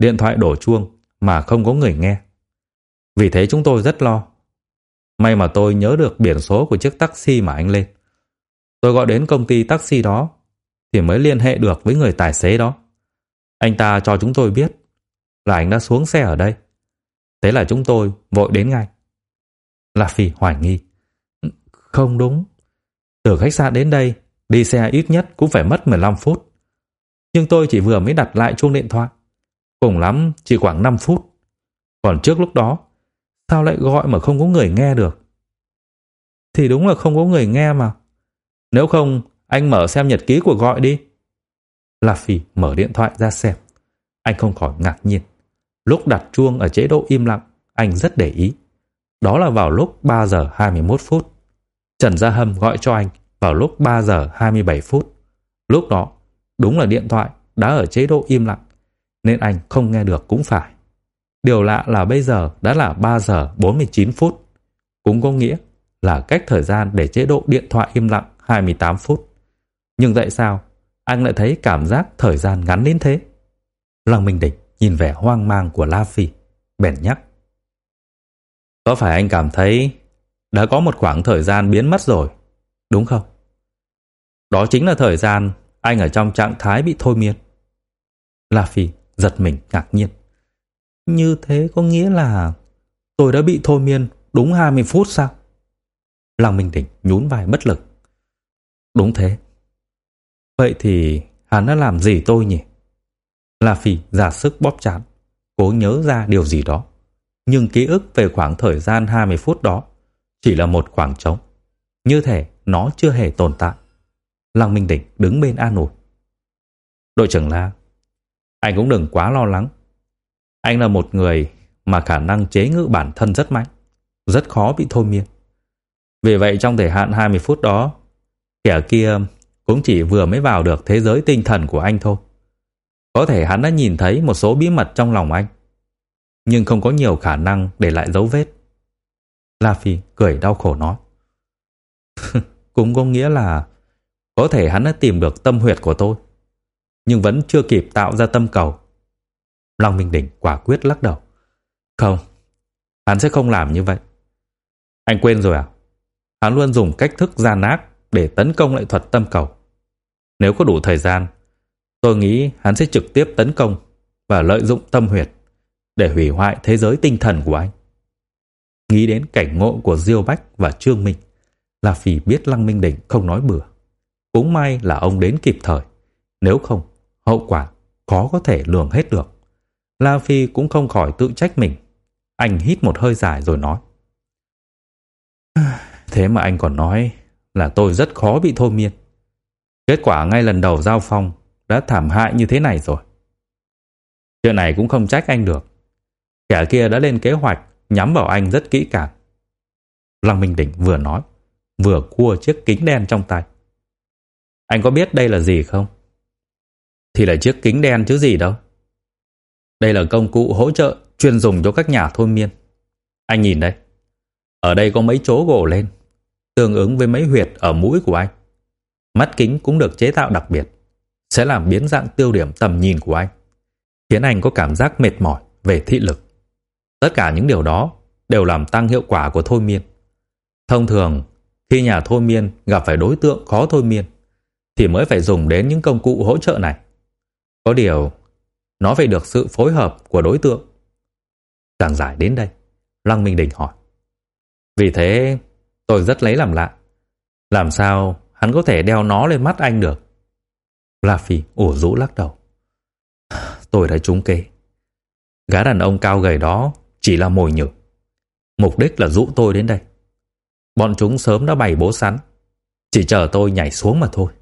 điện thoại đổ chuông mà không có người nghe. Vì thế chúng tôi rất lo. May mà tôi nhớ được biển số của chiếc taxi mà anh lên. Tôi gọi đến công ty taxi đó thì mới liên hệ được với người tài xế đó. Anh ta cho chúng tôi biết là anh đã xuống xe ở đây. Thế là chúng tôi vội đến ngay. La Phi hoài nghi. Không đúng. Từ khách sạn đến đây, đi xe ít nhất cũng phải mất 15 phút. Nhưng tôi chỉ vừa mới đặt lại chuông điện thoại. Cùng lắm chỉ khoảng 5 phút. Còn trước lúc đó, sao lại gọi mà không có người nghe được? Thì đúng là không có người nghe mà. Nếu không, anh mở xem nhật ký của gọi đi. La Phi mở điện thoại ra xem. Anh không khỏi ngạc nhiên. Lúc đặt chuông ở chế độ im lặng, anh rất để ý. Đó là vào lúc 3 giờ 21 phút. Trần Gia Hâm gọi cho anh vào lúc 3 giờ 27 phút. Lúc đó, đúng là điện thoại đã ở chế độ im lặng, nên anh không nghe được cũng phải. Điều lạ là bây giờ đã là 3 giờ 49 phút. Cũng có nghĩa là cách thời gian để chế độ điện thoại im lặng 28 phút. Nhưng tại sao anh lại thấy cảm giác thời gian ngắn đến thế? Lăng Minh Địch nhìn vẻ hoang mang của La Phi, bèn nhắc. Có phải anh cảm thấy đã có một khoảng thời gian biến mất rồi, đúng không? Đó chính là thời gian anh ở trong trạng thái bị thôi miên. La Phi giật mình ngạc nhiên. Như thế có nghĩa là tôi đã bị thôi miên đúng 20 phút sao? Lăng Minh Đỉnh nhún vai bất lực. Đúng thế. Vậy thì hắn đã làm gì tôi nhỉ? La Phi giả sức bóp chán, cố nhớ ra điều gì đó. Nhưng ký ức về khoảng thời gian 20 phút đó chỉ là một khoảng trống. Như thể nó chưa hề tồn tại. Lăng Minh Đỉnh đứng bên an ủi. Đội trưởng La, anh cũng đừng quá lo lắng. Anh là một người mà khả năng chế ngự bản thân rất mạnh, rất khó bị thôi miên. Vì vậy trong thời hạn 20 phút đó, kẻ kia cũng chỉ vừa mới vào được thế giới tinh thần của anh thôi. Có thể hắn đã nhìn thấy một số bí mật trong lòng anh, nhưng không có nhiều khả năng để lại dấu vết. La Phi cười đau khổ nói. cũng có nghĩa là có thể hắn đã tìm được tâm huyệt của tôi, nhưng vẫn chưa kịp tạo ra tâm cầu. Long Minh Đỉnh quả quyết lắc đầu. Không, hắn sẽ không làm như vậy. Anh quên rồi à? Hắn luôn dùng cách thức gian ác để tấn công lại thuật tâm cầu. Nếu có đủ thời gian, tôi nghĩ hắn sẽ trực tiếp tấn công và lợi dụng tâm huyệt để hủy hoại thế giới tinh thần của anh. Nghĩ đến cảnh ngộ của Diêu Bách và Trương Minh, là Phỉ biết Lăng Minh Đỉnh không nói bừa. Cũng may là ông đến kịp thời, nếu không, hậu quả khó có thể lường hết được. La Phi cũng không khỏi tự trách mình. Anh hít một hơi dài rồi nói. Thế mà anh còn nói là tôi rất khó bị thôi miên. Kết quả ngay lần đầu giao phong đã thảm hại như thế này rồi. Chuyện này cũng không trách anh được. Kẻ kia đã lên kế hoạch nhắm vào anh rất kỹ càng. Lăng Minh Đỉnh vừa nói, vừa cua chiếc kính đen trong tay. Anh có biết đây là gì không? Thì là chiếc kính đen chứ gì đâu. Đây là công cụ hỗ trợ chuyên dùng cho các nhà thôi miên. Anh nhìn đây. Ở đây có mấy chỗ gỗ lên, tương ứng với mấy huyệt ở mũi của anh. Mắt kính cũng được chế tạo đặc biệt, sẽ làm biến dạng tiêu điểm tầm nhìn của anh, khiến anh có cảm giác mệt mỏi về thị lực. Tất cả những điều đó đều làm tăng hiệu quả của thôi miên. Thông thường, khi nhà thôi miên gặp phải đối tượng khó thôi miên, thì mới phải dùng đến những công cụ hỗ trợ này. Có điều, nó phải được sự phối hợp của đối tượng. Càng giải đến đây, Lăng Minh Đình hỏi. Vì thế, tôi rất lấy làm lạ. Làm sao hắn có thể đeo nó lên mắt anh được? La Phi ủ rũ lắc đầu. Tôi đã trúng kế. Gã đàn ông cao gầy đó chỉ là mồi nhử. Mục đích là dụ tôi đến đây. Bọn chúng sớm đã bày bố sẵn. Chỉ chờ tôi nhảy xuống mà thôi.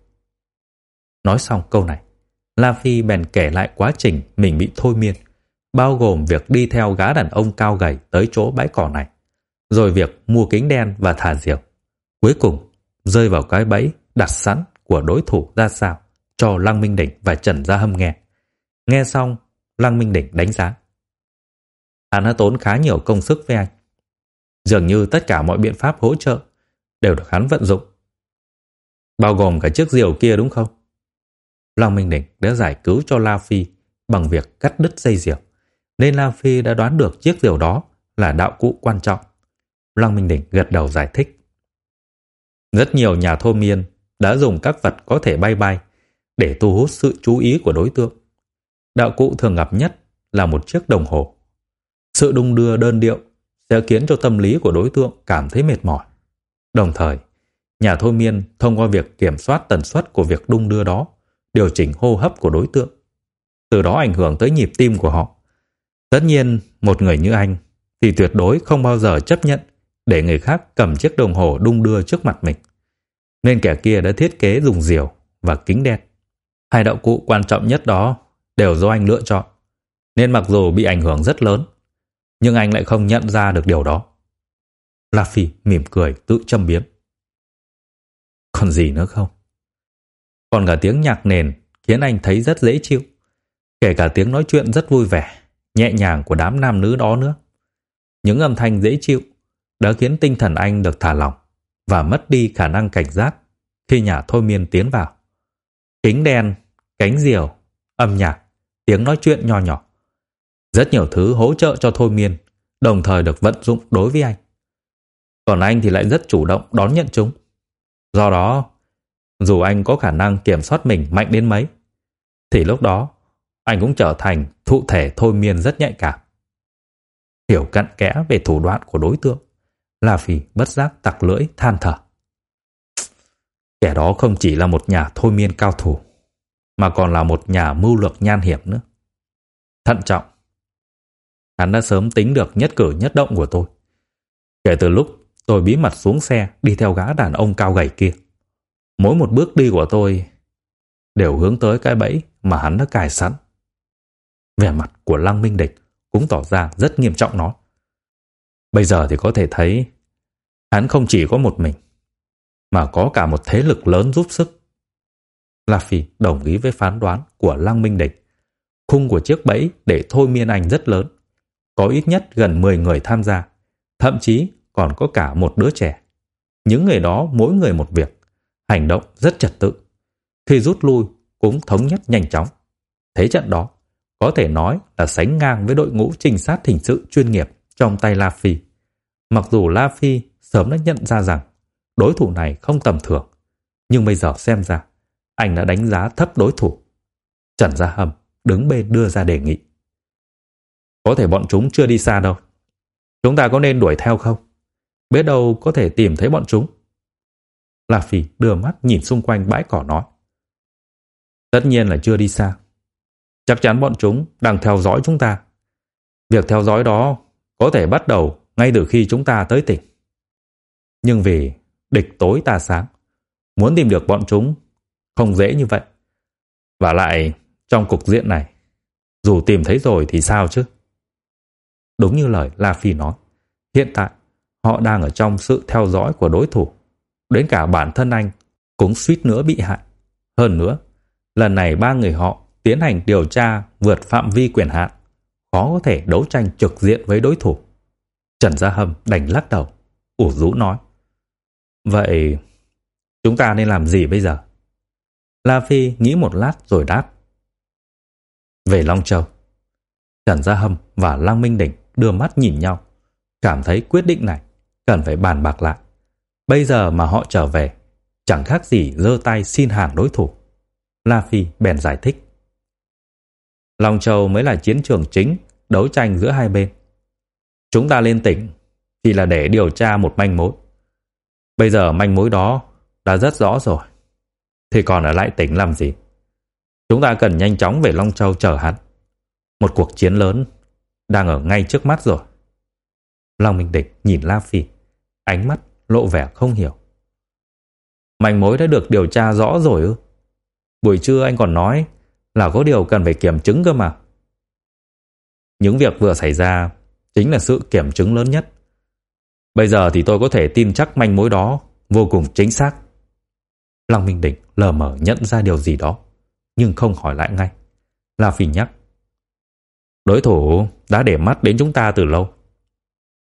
Nói xong câu này, La Phi bèn kể lại quá trình mình bị thôi miên, bao gồm việc đi theo gã đàn ông cao gầy tới chỗ bãi cỏ này, rồi việc mua kính đen và thả diều. Cuối cùng, rơi vào cái bẫy đặt sẵn của đối thủ ra sao cho Lăng Minh Đỉnh và Trần Gia Hâm nghe. Nghe xong, Lăng Minh Đỉnh đánh giá. Hắn đã tốn khá nhiều công sức với anh. Dường như tất cả mọi biện pháp hỗ trợ đều được hắn vận dụng. Bao gồm cả chiếc diều kia đúng không? Long Minh Đỉnh đã giải cứu cho La Phi bằng việc cắt đứt dây diều, nên La Phi đã đoán được chiếc diều đó là đạo cụ quan trọng. Long Minh Đỉnh gật đầu giải thích. Rất nhiều nhà thô miên đã dùng các vật có thể bay bay để thu hút sự chú ý của đối tượng. Đạo cụ thường gặp nhất là một chiếc đồng hồ. Sự đung đưa đơn điệu sẽ khiến cho tâm lý của đối tượng cảm thấy mệt mỏi. Đồng thời, nhà thôi miên thông qua việc kiểm soát tần suất của việc đung đưa đó, điều chỉnh hô hấp của đối tượng. Từ đó ảnh hưởng tới nhịp tim của họ. Tất nhiên, một người như anh thì tuyệt đối không bao giờ chấp nhận để người khác cầm chiếc đồng hồ đung đưa trước mặt mình. Nên kẻ kia đã thiết kế dùng diều và kính đen. Hai đạo cụ quan trọng nhất đó đều do anh lựa chọn. Nên mặc dù bị ảnh hưởng rất lớn, nhưng anh lại không nhận ra được điều đó. La Phi mỉm cười tự châm biếm. Còn gì nữa không? Còn cả tiếng nhạc nền khiến anh thấy rất dễ chịu. Kể cả tiếng nói chuyện rất vui vẻ, nhẹ nhàng của đám nam nữ đó nữa. Những âm thanh dễ chịu đã khiến tinh thần anh được thả lỏng và mất đi khả năng cảnh giác khi nhà thôi miên tiến vào. Kính đen, cánh diều, âm nhạc, tiếng nói chuyện nho nhỏ. Rất nhiều thứ hỗ trợ cho thôi miên, đồng thời được vận dụng đối với anh. Còn anh thì lại rất chủ động đón nhận chúng. Do đó, dù anh có khả năng kiểm soát mình mạnh đến mấy, thì lúc đó anh cũng trở thành thụ thể thôi miên rất nhạy cảm. Hiểu cặn kẽ về thủ đoạn của đối tượng, La Phi bất giác tặc lưỡi than thở. Kẻ đó không chỉ là một nhà thôi miên cao thủ, mà còn là một nhà mưu lược nhan hiểm nữa. Thận trọng. Hắn đã sớm tính được nhất cử nhất động của tôi. Kể từ lúc tôi bí mật xuống xe đi theo gã đàn ông cao gầy kia. Mỗi một bước đi của tôi đều hướng tới cái bẫy mà hắn đã cài sẵn. Vẻ mặt của Lăng Minh Địch cũng tỏ ra rất nghiêm trọng nó. Bây giờ thì có thể thấy hắn không chỉ có một mình, mà có cả một thế lực lớn giúp sức. La Phi đồng ý với phán đoán của Lăng Minh Địch. Khung của chiếc bẫy để thôi miên anh rất lớn. Có ít nhất gần 10 người tham gia, thậm chí còn có cả một đứa trẻ. Những người đó mỗi người một việc, hành động rất trật tự. Khi rút lui cũng thống nhất nhanh chóng. Thế trận đó có thể nói là sánh ngang với đội ngũ trinh sát hình sự chuyên nghiệp trong tay La Phi. Mặc dù La Phi sớm đã nhận ra rằng đối thủ này không tầm thường, nhưng bây giờ xem ra anh đã đánh giá thấp đối thủ. Trần Gia Hầm đứng bên đưa ra đề nghị. Có thể bọn chúng chưa đi xa đâu. Chúng ta có nên đuổi theo không? Biết đâu có thể tìm thấy bọn chúng. La Phi đưa mắt nhìn xung quanh bãi cỏ nói. Tất nhiên là chưa đi xa. Chắc chắn bọn chúng đang theo dõi chúng ta. Việc theo dõi đó có thể bắt đầu ngay từ khi chúng ta tới tỉnh. Nhưng vì địch tối ta sáng, muốn tìm được bọn chúng không dễ như vậy. Và lại, trong cục diện này, dù tìm thấy rồi thì sao chứ? Đúng như lời La Phi nói, hiện tại họ đang ở trong sự theo dõi của đối thủ. Đến cả bản thân anh cũng suýt nữa bị hại. Hơn nữa, lần này ba người họ tiến hành điều tra vượt phạm vi quyền hạn, khó có thể đấu tranh trực diện với đối thủ. Trần Gia Hâm đành lắc đầu, ủ rũ nói. Vậy chúng ta nên làm gì bây giờ? La Phi nghĩ một lát rồi đáp. Về Long Châu, Trần Gia Hâm và Lăng Minh Đỉnh đưa mắt nhìn nhau, cảm thấy quyết định này cần phải bàn bạc lại. Bây giờ mà họ trở về, chẳng khác gì giơ tay xin hàng đối thủ. La Phi bèn giải thích. Long Châu mới là chiến trường chính đấu tranh giữa hai bên. Chúng ta lên tỉnh chỉ là để điều tra một manh mối. Bây giờ manh mối đó đã rất rõ rồi. Thì còn ở lại tỉnh làm gì? Chúng ta cần nhanh chóng về Long Châu chờ hắn. Một cuộc chiến lớn đang ở ngay trước mắt rồi. Long Minh Địch nhìn La Phi, ánh mắt lộ vẻ không hiểu. Manh mối đã được điều tra rõ rồi ư? Buổi trưa anh còn nói là có điều cần phải kiểm chứng cơ mà. Những việc vừa xảy ra chính là sự kiểm chứng lớn nhất. Bây giờ thì tôi có thể tin chắc manh mối đó vô cùng chính xác. Lăng Minh Đỉnh lờ mờ nhận ra điều gì đó, nhưng không hỏi lại ngay. La Phi nhắc. Đối thủ đã để mắt đến chúng ta từ lâu.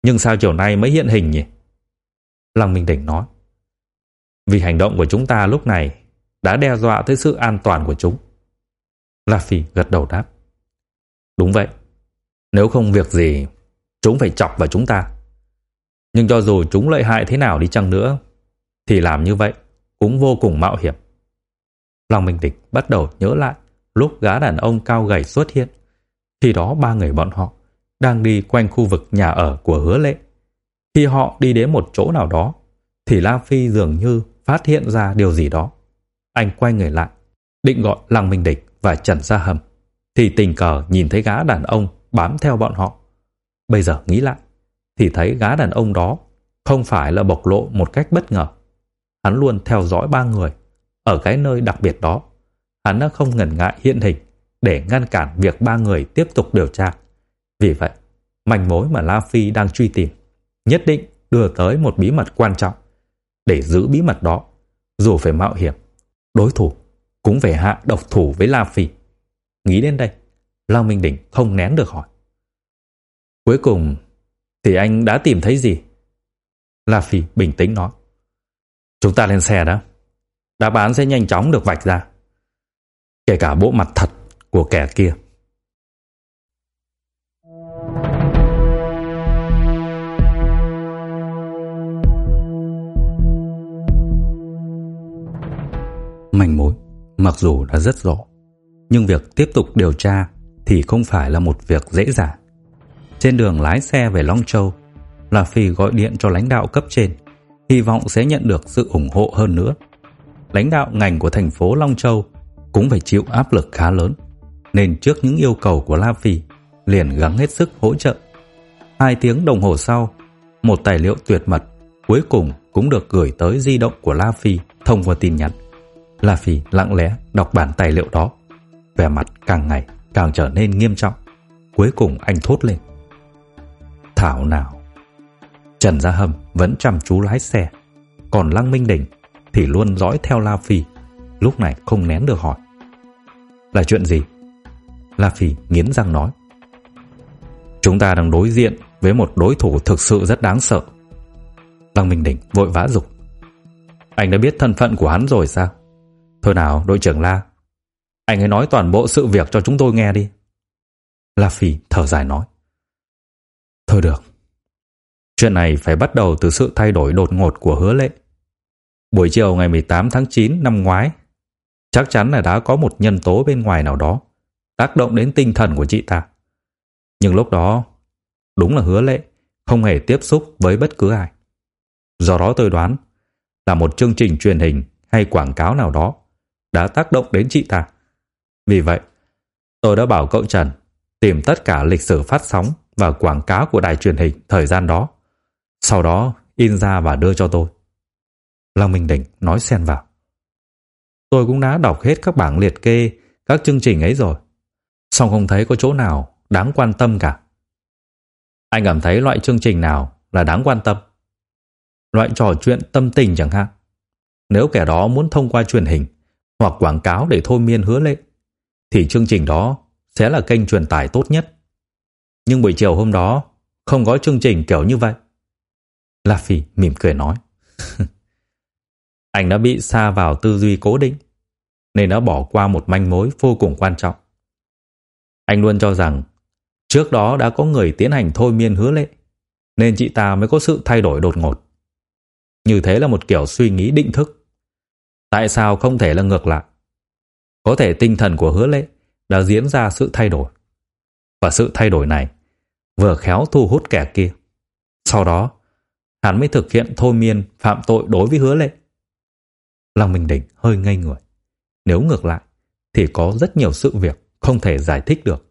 Nhưng sao chiều nay mới hiện hình nhỉ? Lăng Minh Đỉnh nói. Vì hành động của chúng ta lúc này đã đe dọa tới sự an toàn của chúng. La Phi gật đầu đáp. Đúng vậy. Nếu không việc gì, chúng phải chọc vào chúng ta. Nhưng cho dù chúng lợi hại thế nào đi chăng nữa, thì làm như vậy cũng vô cùng mạo hiểm. Long Minh Địch bắt đầu nhớ lại lúc gã đàn ông cao gầy xuất hiện. Khi đó ba người bọn họ đang đi quanh khu vực nhà ở của hứa lệ. Khi họ đi đến một chỗ nào đó, thì La Phi dường như phát hiện ra điều gì đó. Anh quay người lại, định gọi Lăng Minh Địch và Trần Gia Hầm, thì tình cờ nhìn thấy gã đàn ông bám theo bọn họ. Bây giờ nghĩ lại, thì thấy gã đàn ông đó không phải là bộc lộ một cách bất ngờ. Hắn luôn theo dõi ba người ở cái nơi đặc biệt đó. Hắn đã không ngần ngại hiện hình để ngăn cản việc ba người tiếp tục điều tra. Vì vậy, manh mối mà La Phi đang truy tìm nhất định đưa tới một bí mật quan trọng. Để giữ bí mật đó, dù phải mạo hiểm, đối thủ cũng phải hạ độc thủ với La Phi. Nghĩ đến đây, Lao Minh Đỉnh không nén được hỏi. Cuối cùng thì anh đã tìm thấy gì? La Phi bình tĩnh nói. Chúng ta lên xe đó. Đáp án sẽ nhanh chóng được vạch ra. Kể cả bộ mặt thật của kẻ kia. Manh mối, mặc dù đã rất rõ, nhưng việc tiếp tục điều tra thì không phải là một việc dễ dàng. Trên đường lái xe về Long Châu, La Phi gọi điện cho lãnh đạo cấp trên, hy vọng sẽ nhận được sự ủng hộ hơn nữa. Lãnh đạo ngành của thành phố Long Châu cũng phải chịu áp lực khá lớn, nên trước những yêu cầu của La Phi, liền gắng hết sức hỗ trợ. Hai tiếng đồng hồ sau, một tài liệu tuyệt mật cuối cùng cũng được gửi tới di động của La Phi thông qua tin nhắn. La Phi lặng lẽ đọc bản tài liệu đó, vẻ mặt càng ngày càng trở nên nghiêm trọng. Cuối cùng anh thốt lên. Thảo nào. Trần Gia Hâm vẫn chăm chú lái xe, còn Lăng Minh Đỉnh thì luôn dõi theo La Phi, lúc này không nén được hỏi. Là chuyện gì? La Phi nghiến răng nói. Chúng ta đang đối diện với một đối thủ thực sự rất đáng sợ. Lăng Minh Đỉnh vội vã dục. Anh đã biết thân phận của hắn rồi sao? Thôi nào, đội trưởng La, anh ấy nói toàn bộ sự việc cho chúng tôi nghe đi. La Phi thở dài nói. Thôi được. Chuyện này phải bắt đầu từ sự thay đổi đột ngột của hứa lệ. Buổi chiều ngày 18 tháng 9 năm ngoái, chắc chắn là đã có một nhân tố bên ngoài nào đó tác động đến tinh thần của chị ta. Nhưng lúc đó, đúng là hứa lệ không hề tiếp xúc với bất cứ ai. Do đó tôi đoán là một chương trình truyền hình hay quảng cáo nào đó đã tác động đến chị ta. Vì vậy, tôi đã bảo cậu Trần tìm tất cả lịch sử phát sóng và quảng cáo của đài truyền hình thời gian đó. Sau đó in ra và đưa cho tôi. Long Minh Đỉnh nói xen vào. Tôi cũng đã đọc hết các bảng liệt kê các chương trình ấy rồi. song không thấy có chỗ nào đáng quan tâm cả. Anh cảm thấy loại chương trình nào là đáng quan tâm? Loại trò chuyện tâm tình chẳng hạn. Nếu kẻ đó muốn thông qua truyền hình hoặc quảng cáo để thôi miên hứa lệ, thì chương trình đó sẽ là kênh truyền tải tốt nhất. Nhưng buổi chiều hôm đó không có chương trình kiểu như vậy. La Phi mỉm cười nói. Anh đã bị xa vào tư duy cố định, nên đã bỏ qua một manh mối vô cùng quan trọng. Anh luôn cho rằng trước đó đã có người tiến hành thôi miên hứa lệ, nên chị ta mới có sự thay đổi đột ngột. Như thế là một kiểu suy nghĩ định thức. Tại sao không thể là ngược lại? Có thể tinh thần của hứa lệ đã diễn ra sự thay đổi. Và sự thay đổi này vừa khéo thu hút kẻ kia. Sau đó, hắn mới thực hiện thôi miên phạm tội đối với hứa lệ. Lăng Minh Đỉnh hơi ngây người. Nếu ngược lại, thì có rất nhiều sự việc không thể giải thích được.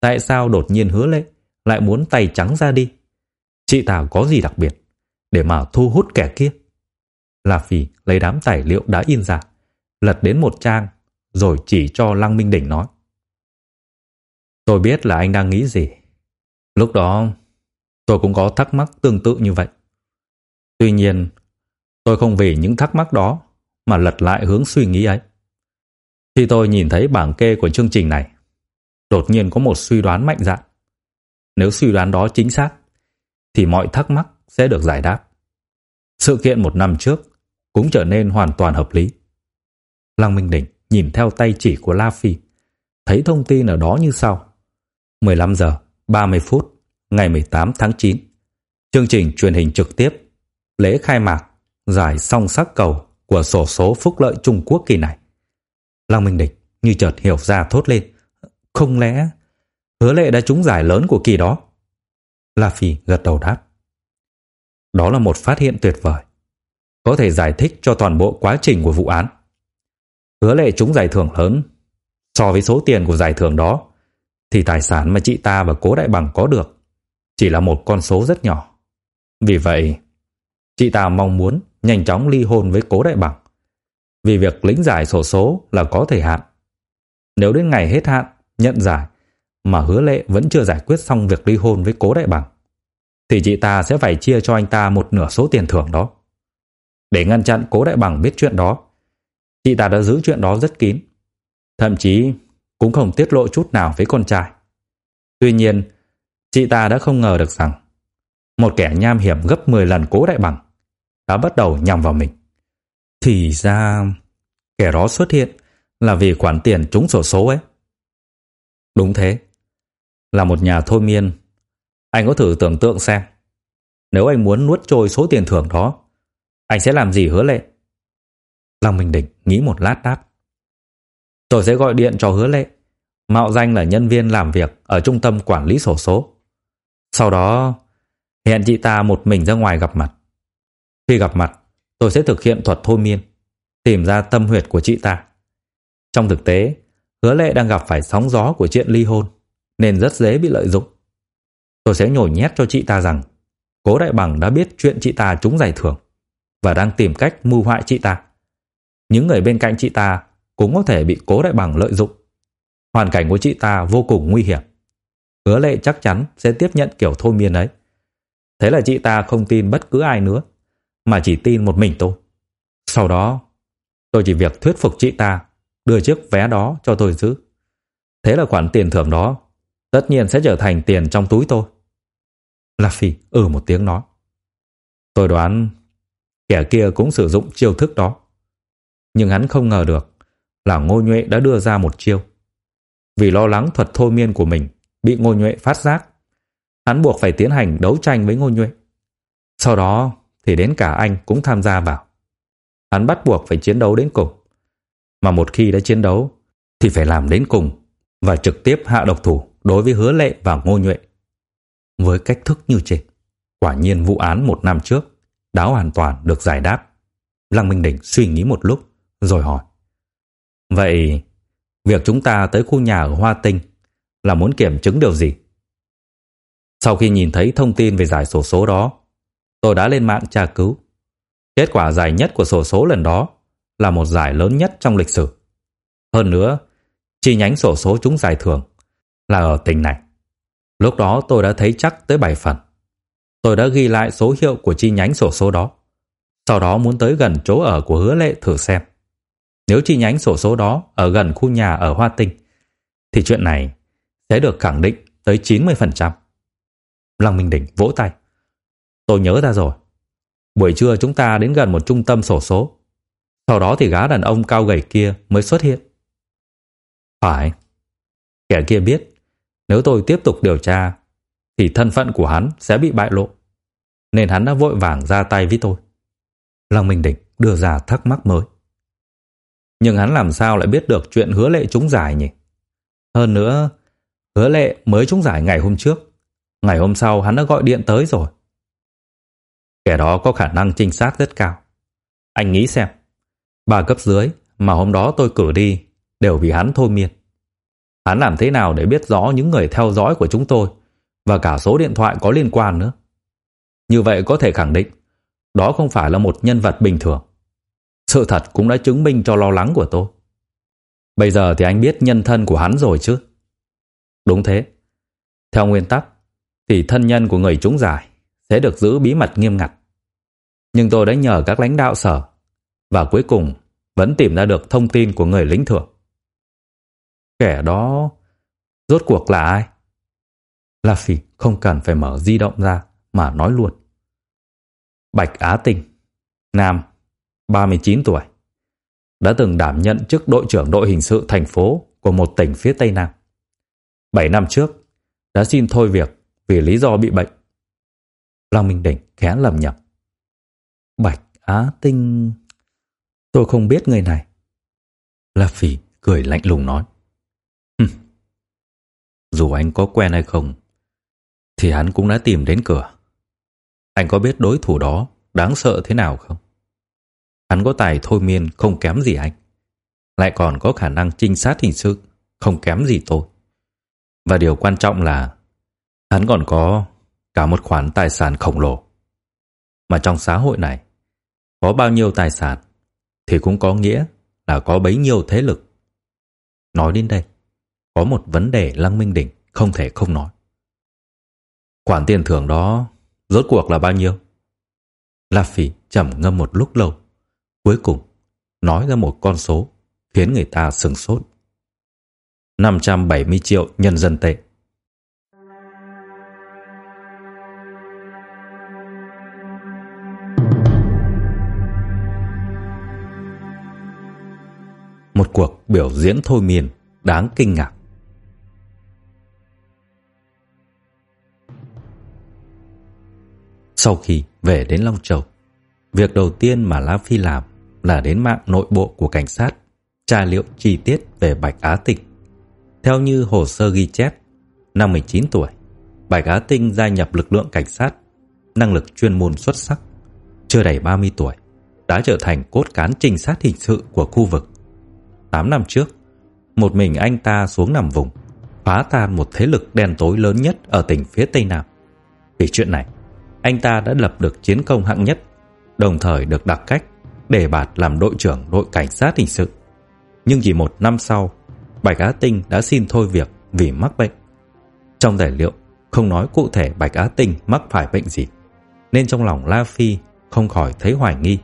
Tại sao đột nhiên hứa lệ lại muốn tay trắng ra đi? Chị ta có gì đặc biệt để mà thu hút kẻ kia? La Phỉ lấy đám tài liệu đã in ra, lật đến một trang, rồi chỉ cho Lăng Minh Đỉnh nói. Tôi biết là anh đang nghĩ gì. Lúc đó, tôi cũng có thắc mắc tương tự như vậy. Tuy nhiên, tôi không vì những thắc mắc đó mà lật lại hướng suy nghĩ ấy. Khi tôi nhìn thấy bảng kê của chương trình này, đột nhiên có một suy đoán mạnh dạn. Nếu suy đoán đó chính xác, thì mọi thắc mắc sẽ được giải đáp. Sự kiện một năm trước cũng trở nên hoàn toàn hợp lý. Lăng Minh Đỉnh nhìn theo tay chỉ của La Phi, thấy thông tin ở đó như sau. 15 giờ 30 phút ngày 18 tháng 9. Chương trình truyền hình trực tiếp lễ khai mạc giải song sắc cầu của sổ số phúc lợi Trung Quốc kỳ này. Lăng Minh Địch như chợt hiểu ra thốt lên. Không lẽ hứa lệ đã trúng giải lớn của kỳ đó? La Phi gật đầu đáp. Đó là một phát hiện tuyệt vời. Có thể giải thích cho toàn bộ quá trình của vụ án. Hứa lệ trúng giải thưởng lớn. So với số tiền của giải thưởng đó, thì tài sản mà chị ta và cố đại bằng có được chỉ là một con số rất nhỏ. Vì vậy, chị ta mong muốn nhanh chóng ly hôn với cố đại bằng. Vì việc lĩnh giải sổ số là có thời hạn. Nếu đến ngày hết hạn, nhận giải, mà hứa lệ vẫn chưa giải quyết xong việc ly hôn với cố đại bằng, thì chị ta sẽ phải chia cho anh ta một nửa số tiền thưởng đó. Để ngăn chặn cố đại bằng biết chuyện đó, chị ta đã giữ chuyện đó rất kín. Thậm chí cũng không tiết lộ chút nào với con trai. Tuy nhiên, chị ta đã không ngờ được rằng một kẻ nham hiểm gấp 10 lần cố đại bằng đã bắt đầu nhằm vào mình. Thì ra kẻ đó xuất hiện là vì khoản tiền trúng sổ số ấy. Đúng thế. Là một nhà thôi miên, anh có thử tưởng tượng xem. Nếu anh muốn nuốt trôi số tiền thưởng đó, anh sẽ làm gì hứa lệ? Long Minh định nghĩ một lát đáp. Tôi sẽ gọi điện cho hứa lệ, mạo danh là nhân viên làm việc ở trung tâm quản lý sổ số. Sau đó, hẹn chị ta một mình ra ngoài gặp mặt. Khi gặp mặt, tôi sẽ thực hiện thuật thôi miên, tìm ra tâm huyệt của chị ta. Trong thực tế, hứa lệ đang gặp phải sóng gió của chuyện ly hôn, nên rất dễ bị lợi dụng. Tôi sẽ nhồi nhét cho chị ta rằng Cố Đại Bằng đã biết chuyện chị ta trúng giải thưởng và đang tìm cách mưu hại chị ta. Những người bên cạnh chị ta cũng có thể bị Cố Đại Bằng lợi dụng. Hoàn cảnh của chị ta vô cùng nguy hiểm. Hứa lệ chắc chắn sẽ tiếp nhận kiểu thôi miên ấy. Thế là chị ta không tin bất cứ ai nữa, mà chỉ tin một mình tôi. Sau đó, tôi chỉ việc thuyết phục chị ta đưa chiếc vé đó cho tôi giữ. Thế là khoản tiền thưởng đó tất nhiên sẽ trở thành tiền trong túi tôi. La Phi ừ một tiếng nói. Tôi đoán kẻ kia cũng sử dụng chiêu thức đó. Nhưng hắn không ngờ được là Ngô Nhuệ đã đưa ra một chiêu. Vì lo lắng thuật thôi miên của mình bị Ngô Nhuệ phát giác, hắn buộc phải tiến hành đấu tranh với Ngô Nhuệ. Sau đó thì đến cả anh cũng tham gia vào. Hắn bắt buộc phải chiến đấu đến cùng. Mà một khi đã chiến đấu thì phải làm đến cùng và trực tiếp hạ độc thủ đối với Hứa Lệ và Ngô Nhuệ. Với cách thức như trên, quả nhiên vụ án một năm trước đã hoàn toàn được giải đáp. Lăng Minh Đỉnh suy nghĩ một lúc rồi hỏi. Vậy, việc chúng ta tới khu nhà ở Hoa Tinh là muốn kiểm chứng điều gì? Sau khi nhìn thấy thông tin về giải sổ số đó, tôi đã lên mạng tra cứu. Kết quả giải nhất của sổ số lần đó là một giải lớn nhất trong lịch sử. Hơn nữa, chi nhánh sổ số chúng giải thưởng là ở tỉnh này. Lúc đó tôi đã thấy chắc tới 7 phần. Tôi đã ghi lại số hiệu của chi nhánh sổ số đó. Sau đó muốn tới gần chỗ ở của hứa lệ thử xem. Nếu chi nhánh sổ số đó ở gần khu nhà ở Hoa Tinh, thì chuyện này sẽ được khẳng định tới 90%. Lăng Minh Đỉnh vỗ tay. Tôi nhớ ra rồi. Buổi trưa chúng ta đến gần một trung tâm sổ số. Sau đó thì gã đàn ông cao gầy kia mới xuất hiện. Phải. Kẻ kia biết nếu tôi tiếp tục điều tra thì thân phận của hắn sẽ bị bại lộ. Nên hắn đã vội vàng ra tay với tôi. Lăng Minh Đỉnh đưa ra thắc mắc mới. Nhưng hắn làm sao lại biết được chuyện hứa lệ trúng giải nhỉ? Hơn nữa, hứa lệ mới trúng giải ngày hôm trước. Ngày hôm sau hắn đã gọi điện tới rồi. Kẻ đó có khả năng trinh sát rất cao. Anh nghĩ xem, ba cấp dưới mà hôm đó tôi cử đi đều vì hắn thôi miên. Hắn làm thế nào để biết rõ những người theo dõi của chúng tôi và cả số điện thoại có liên quan nữa? Như vậy có thể khẳng định, đó không phải là một nhân vật bình thường. Sự thật cũng đã chứng minh cho lo lắng của tôi. Bây giờ thì anh biết nhân thân của hắn rồi chứ? Đúng thế. Theo nguyên tắc, thì thân nhân của người trúng giải sẽ được giữ bí mật nghiêm ngặt. Nhưng tôi đã nhờ các lãnh đạo sở và cuối cùng vẫn tìm ra được thông tin của người lính thưởng. Kẻ đó rốt cuộc là ai? La Phi không cần phải mở di động ra mà nói luôn. Bạch Á Tinh, nam, 39 tuổi, đã từng đảm nhận chức đội trưởng đội hình sự thành phố của một tỉnh phía Tây Nam. 7 năm trước, đã xin thôi việc vì lý do bị bệnh. Long Minh Đỉnh khẽ lầm nhầm. Bạch Á Tinh... Tôi không biết người này. La Phỉ cười lạnh lùng nói. Dù anh có quen hay không, thì hắn cũng đã tìm đến cửa. Anh có biết đối thủ đó đáng sợ thế nào không? Hắn có tài thôi miên không kém gì anh. Lại còn có khả năng trinh sát hình sự không kém gì tôi. Và điều quan trọng là hắn còn có cả một khoản tài sản khổng lồ. Mà trong xã hội này, có bao nhiêu tài sản thì cũng có nghĩa là có bấy nhiêu thế lực. Nói đến đây, có một vấn đề Lăng Minh Đỉnh không thể không nói. Khoản tiền thưởng đó rốt cuộc là bao nhiêu? La Phỉ trầm ngâm một lúc lâu, cuối cùng nói ra một con số khiến người ta sừng sốt. 570 triệu nhân dân tệ. Một cuộc biểu diễn thôi miên đáng kinh ngạc. Sau khi về đến Long Châu, việc đầu tiên mà La Phi làm là đến mạng nội bộ của cảnh sát, tra liệu chi tiết về Bạch Á Tịnh, Theo như hồ sơ ghi chép, năm 19 tuổi, Bạch Á Tinh gia nhập lực lượng cảnh sát, năng lực chuyên môn xuất sắc. Chưa đầy 30 tuổi, đã trở thành cốt cán trinh sát hình sự của khu vực. 8 năm trước, một mình anh ta xuống nằm vùng, phá tan một thế lực đen tối lớn nhất ở tỉnh phía Tây Nam. Vì chuyện này, anh ta đã lập được chiến công hạng nhất, đồng thời được đặc cách để bạt làm đội trưởng đội cảnh sát hình sự. Nhưng chỉ một năm sau, Bạch Á Tinh đã xin thôi việc vì mắc bệnh. Trong tài liệu không nói cụ thể Bạch Á Tinh mắc phải bệnh gì, nên trong lòng La Phi không khỏi thấy hoài nghi.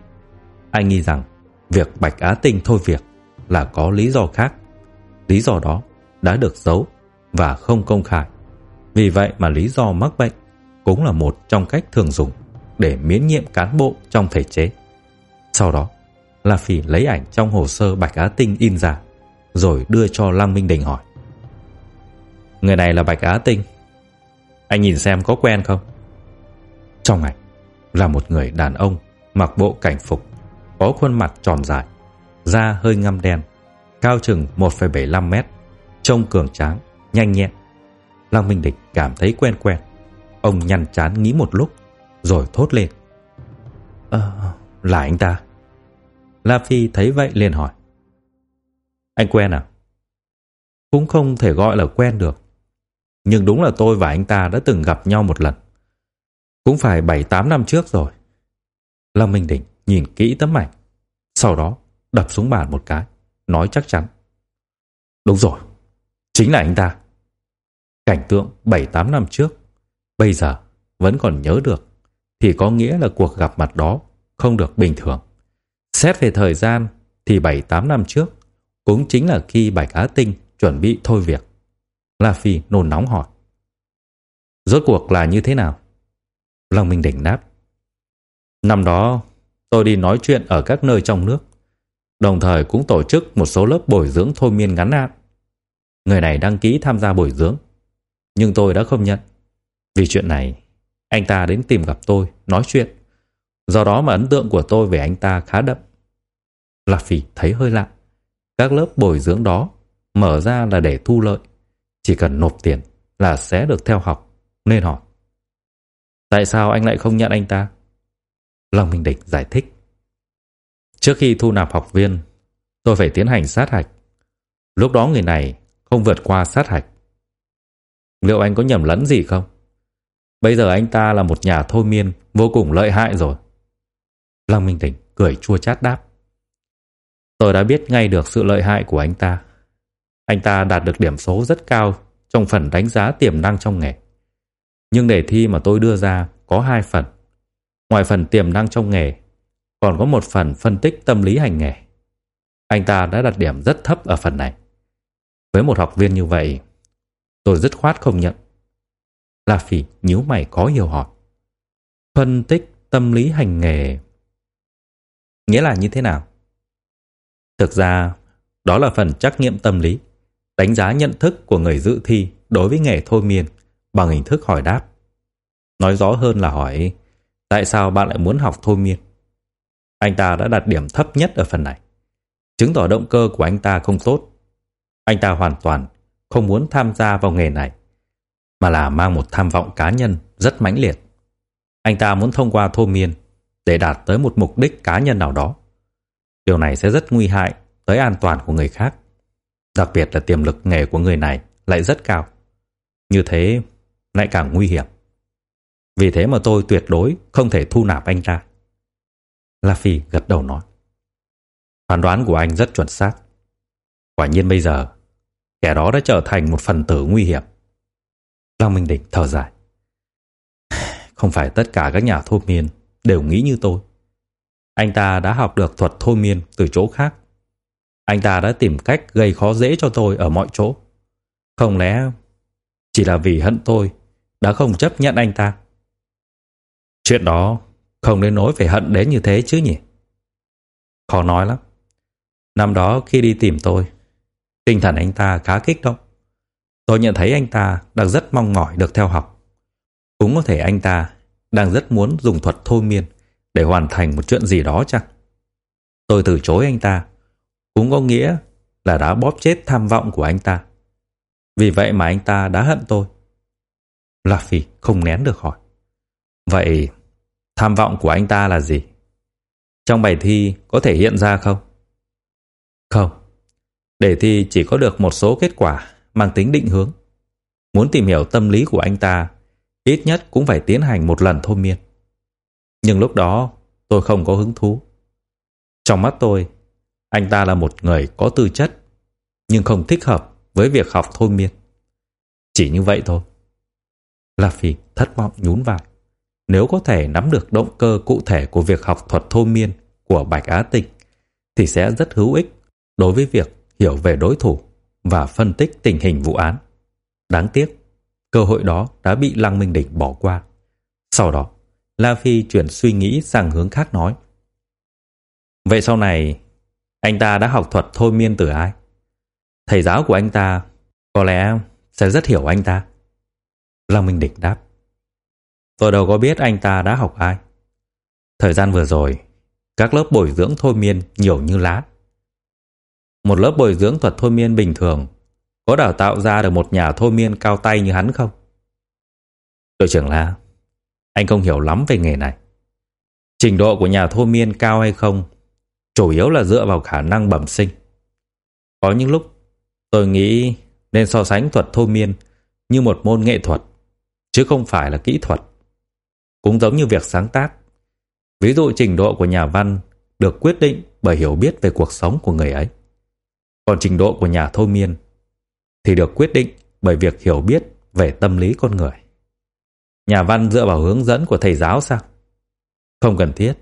Anh nghi rằng việc Bạch Á Tinh thôi việc là có lý do khác. Lý do đó đã được giấu và không công khai. Vì vậy mà lý do mắc bệnh cũng là một trong cách thường dùng để miễn nhiệm cán bộ trong thể chế. Sau đó, La Phi lấy ảnh trong hồ sơ Bạch Á Tinh in ra, rồi đưa cho Lăng Minh Đình hỏi. Người này là Bạch Á Tinh. Anh nhìn xem có quen không? Trong ảnh là một người đàn ông mặc bộ cảnh phục, có khuôn mặt tròn dài, da hơi ngăm đen, cao chừng 1,75 mét, trông cường tráng, nhanh nhẹn. Lăng Minh Địch cảm thấy quen quen. Ông nhăn chán nghĩ một lúc, rồi thốt lên. Ờ, là anh ta. La Phi thấy vậy liền hỏi. Anh quen à? Cũng không thể gọi là quen được. Nhưng đúng là tôi và anh ta đã từng gặp nhau một lần. Cũng phải 7-8 năm trước rồi. Lâm Minh Đỉnh nhìn kỹ tấm ảnh. Sau đó đập xuống bàn một cái. Nói chắc chắn. Đúng rồi. Chính là anh ta. Cảnh tượng 7-8 năm trước. Bây giờ vẫn còn nhớ được. Thì có nghĩa là cuộc gặp mặt đó không được bình thường. Xét về thời gian thì 7-8 năm trước cũng chính là khi Bạch Á Tinh chuẩn bị thôi việc. La Phi nôn nóng hỏi. Rốt cuộc là như thế nào? Long Minh Đỉnh đáp. Năm đó, tôi đi nói chuyện ở các nơi trong nước, đồng thời cũng tổ chức một số lớp bồi dưỡng thôi miên ngắn hạn. Người này đăng ký tham gia bồi dưỡng, nhưng tôi đã không nhận. Vì chuyện này, anh ta đến tìm gặp tôi, nói chuyện. Do đó mà ấn tượng của tôi về anh ta khá đậm. Là phỉ thấy hơi lạ. Các lớp bồi dưỡng đó mở ra là để thu lợi. Chỉ cần nộp tiền là sẽ được theo học. Nên hỏi. Tại sao anh lại không nhận anh ta? Long Minh Địch giải thích. Trước khi thu nạp học viên, tôi phải tiến hành sát hạch. Lúc đó người này không vượt qua sát hạch. Liệu anh có nhầm lẫn gì không? Bây giờ anh ta là một nhà thôi miên vô cùng lợi hại rồi. lăng Minh tỉnh cười chua chát đáp. Tôi đã biết ngay được sự lợi hại của anh ta. Anh ta đạt được điểm số rất cao trong phần đánh giá tiềm năng trong nghề. Nhưng đề thi mà tôi đưa ra có hai phần. Ngoài phần tiềm năng trong nghề, còn có một phần phân tích tâm lý hành nghề. Anh ta đã đạt điểm rất thấp ở phần này. Với một học viên như vậy, tôi dứt khoát không nhận. La Phi nhíu mày có hiểu hỏi. Phân tích tâm lý hành nghề nghĩa là như thế nào? Thực ra, đó là phần trắc nghiệm tâm lý, đánh giá nhận thức của người dự thi đối với nghề thôi miên bằng hình thức hỏi đáp. Nói rõ hơn là hỏi tại sao bạn lại muốn học thôi miên. Anh ta đã đạt điểm thấp nhất ở phần này, chứng tỏ động cơ của anh ta không tốt. Anh ta hoàn toàn không muốn tham gia vào nghề này, mà là mang một tham vọng cá nhân rất mãnh liệt. Anh ta muốn thông qua thôi miên để đạt tới một mục đích cá nhân nào đó. Điều này sẽ rất nguy hại tới an toàn của người khác. Đặc biệt là tiềm lực nghề của người này lại rất cao. Như thế lại càng nguy hiểm. Vì thế mà tôi tuyệt đối không thể thu nạp anh ta. La Phi gật đầu nói. Phán đoán của anh rất chuẩn xác. Quả nhiên bây giờ, kẻ đó đã trở thành một phần tử nguy hiểm. Lăng Minh Đỉnh thở dài. Không phải tất cả các nhà thôi miên đều nghĩ như tôi. Anh ta đã học được thuật thôi miên từ chỗ khác. Anh ta đã tìm cách gây khó dễ cho tôi ở mọi chỗ. Không lẽ chỉ là vì hận tôi đã không chấp nhận anh ta? Chuyện đó không đến nỗi phải hận đến như thế chứ nhỉ? Khó nói lắm. Năm đó khi đi tìm tôi, tinh thần anh ta khá kích động. Tôi nhận thấy anh ta đang rất mong mỏi được theo học. Cũng có thể anh ta đang rất muốn dùng thuật thôi miên để hoàn thành một chuyện gì đó chăng? Tôi từ chối anh ta, cũng có nghĩa là đã bóp chết tham vọng của anh ta. Vì vậy mà anh ta đã hận tôi. La Phi không nén được hỏi. Vậy tham vọng của anh ta là gì? Trong bài thi có thể hiện ra không? Không. Đề thi chỉ có được một số kết quả mang tính định hướng. Muốn tìm hiểu tâm lý của anh ta, ít nhất cũng phải tiến hành một lần thôi miên. Nhưng lúc đó tôi không có hứng thú. Trong mắt tôi, anh ta là một người có tư chất, nhưng không thích hợp với việc học thôi miên. Chỉ như vậy thôi. La Phi thất vọng nhún vai. Nếu có thể nắm được động cơ cụ thể của việc học thuật thôi miên của Bạch Á Tịch thì sẽ rất hữu ích đối với việc hiểu về đối thủ và phân tích tình hình vụ án. Đáng tiếc, cơ hội đó đã bị Lăng Minh Đỉnh bỏ qua. Sau đó, La Phi chuyển suy nghĩ sang hướng khác nói. Vậy sau này, anh ta đã học thuật thôi miên từ ai? Thầy giáo của anh ta có lẽ sẽ rất hiểu anh ta. Lăng Minh Đỉnh đáp. Tôi đâu có biết anh ta đã học ai. Thời gian vừa rồi, các lớp bồi dưỡng thôi miên nhiều như lá. Một lớp bồi dưỡng thuật thôi miên bình thường có đào tạo ra được một nhà thôi miên cao tay như hắn không? Đội trưởng La, anh không hiểu lắm về nghề này. Trình độ của nhà thôi miên cao hay không chủ yếu là dựa vào khả năng bẩm sinh. Có những lúc tôi nghĩ nên so sánh thuật thôi miên như một môn nghệ thuật, chứ không phải là kỹ thuật. Cũng giống như việc sáng tác. Ví dụ trình độ của nhà văn được quyết định bởi hiểu biết về cuộc sống của người ấy. Còn trình độ của nhà thôi miên thì được quyết định bởi việc hiểu biết về tâm lý con người. Nhà văn dựa vào hướng dẫn của thầy giáo sao? Không cần thiết.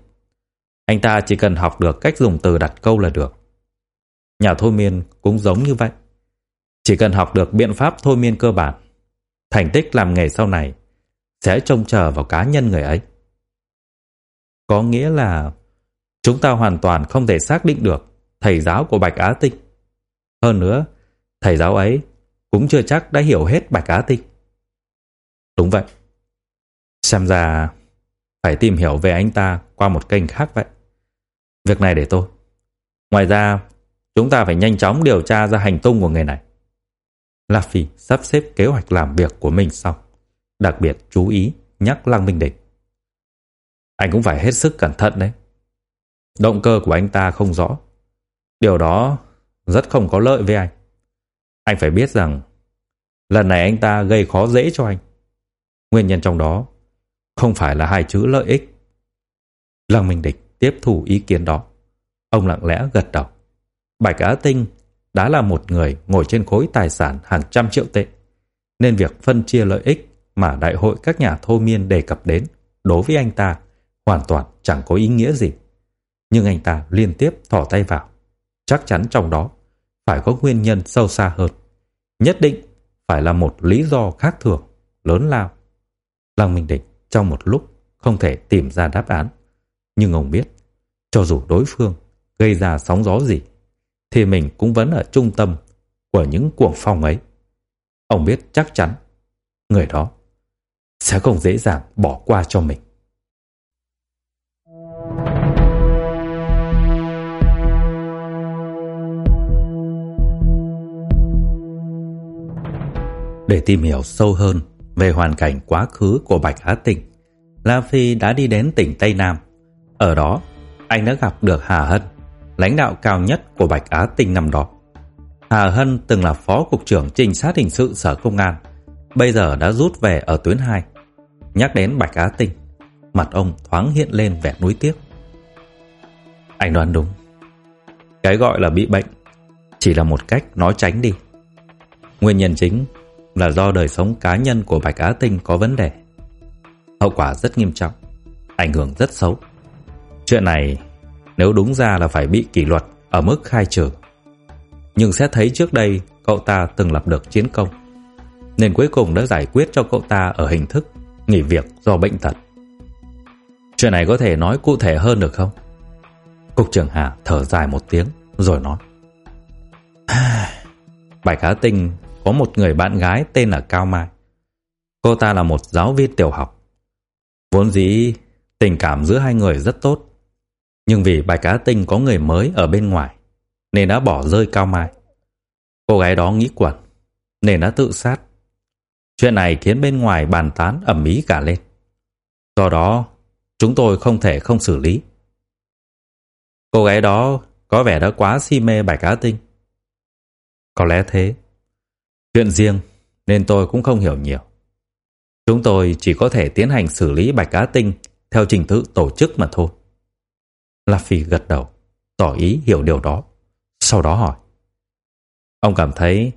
Anh ta chỉ cần học được cách dùng từ đặt câu là được. Nhà thôi miên cũng giống như vậy. Chỉ cần học được biện pháp thôi miên cơ bản, thành tích làm nghề sau này sẽ trông chờ vào cá nhân người ấy. Có nghĩa là chúng ta hoàn toàn không thể xác định được thầy giáo của Bạch Á Tinh. Hơn nữa, thầy giáo ấy cũng chưa chắc đã hiểu hết Bạch Á Tinh. Đúng vậy. Xem ra phải tìm hiểu về anh ta qua một kênh khác vậy. Việc này để tôi. Ngoài ra, chúng ta phải nhanh chóng điều tra ra hành tung của người này. La Phi sắp xếp kế hoạch làm việc của mình xong. Đặc biệt chú ý nhắc Lăng Minh Địch. Anh cũng phải hết sức cẩn thận đấy. Động cơ của anh ta không rõ. Điều đó rất không có lợi với anh. Anh phải biết rằng, lần này anh ta gây khó dễ cho anh. Nguyên nhân trong đó không phải là hai chữ lợi ích. Lăng Minh Địch tiếp thu ý kiến đó. Ông lặng lẽ gật đầu. Bạch Á Tinh đã là một người ngồi trên khối tài sản hàng trăm triệu tệ. Nên việc phân chia lợi ích mà đại hội các nhà thô miên đề cập đến đối với anh ta hoàn toàn chẳng có ý nghĩa gì. Nhưng anh ta liên tiếp thò tay vào. Chắc chắn trong đó phải có nguyên nhân sâu xa hơn. Nhất định phải là một lý do khác thường, lớn lao. Lăng Minh Địch trong một lúc không thể tìm ra đáp án. Nhưng ông biết, cho dù đối phương gây ra sóng gió gì, thì mình cũng vẫn ở trung tâm của những cuồng phong ấy. Ông biết chắc chắn người đó sẽ không dễ dàng bỏ qua cho mình. Để tìm hiểu sâu hơn về hoàn cảnh quá khứ của Bạch Á tịnh, La Phi đã đi đến tỉnh Tây Nam. Ở đó, anh đã gặp được Hà Hân, lãnh đạo cao nhất của Bạch Á Tinh năm đó. Hà Hân từng là phó cục trưởng trinh sát hình sự Sở Công an, bây giờ đã rút về ở tuyến 2. Nhắc đến Bạch Á Tinh, mặt ông thoáng hiện lên vẻ nuối tiếc. Anh đoán đúng. Cái gọi là bị bệnh chỉ là một cách nói tránh đi. Nguyên nhân chính là do đời sống cá nhân của Bạch Á Tinh có vấn đề. Hậu quả rất nghiêm trọng, ảnh hưởng rất xấu. Chuyện này nếu đúng ra là phải bị kỷ luật ở mức khai trừ. Nhưng xét thấy trước đây cậu ta từng lập được chiến công, nên cuối cùng đã giải quyết cho cậu ta ở hình thức nghỉ việc do bệnh tật. Chuyện này có thể nói cụ thể hơn được không? Cục trưởng Hà thở dài một tiếng rồi nói. Bạch Á Tinh có một người bạn gái tên là Cao Mai. Cô ta là một giáo viên tiểu học. Vốn dĩ tình cảm giữa hai người rất tốt. Nhưng vì Bạch Á Tinh có người mới ở bên ngoài nên đã bỏ rơi Cao Mai. Cô gái đó nghĩ quẩn nên đã tự sát. Chuyện này khiến bên ngoài bàn tán ầm ĩ cả lên. Do đó, chúng tôi không thể không xử lý. Cô gái đó có vẻ đã quá si mê Bạch Á Tinh. Có lẽ thế. Chuyện riêng nên tôi cũng không hiểu nhiều. Chúng tôi chỉ có thể tiến hành xử lý Bạch Á Tinh theo trình tự tổ chức mà thôi. La Phi gật đầu, tỏ ý hiểu điều đó. Sau đó hỏi. Ông cảm thấy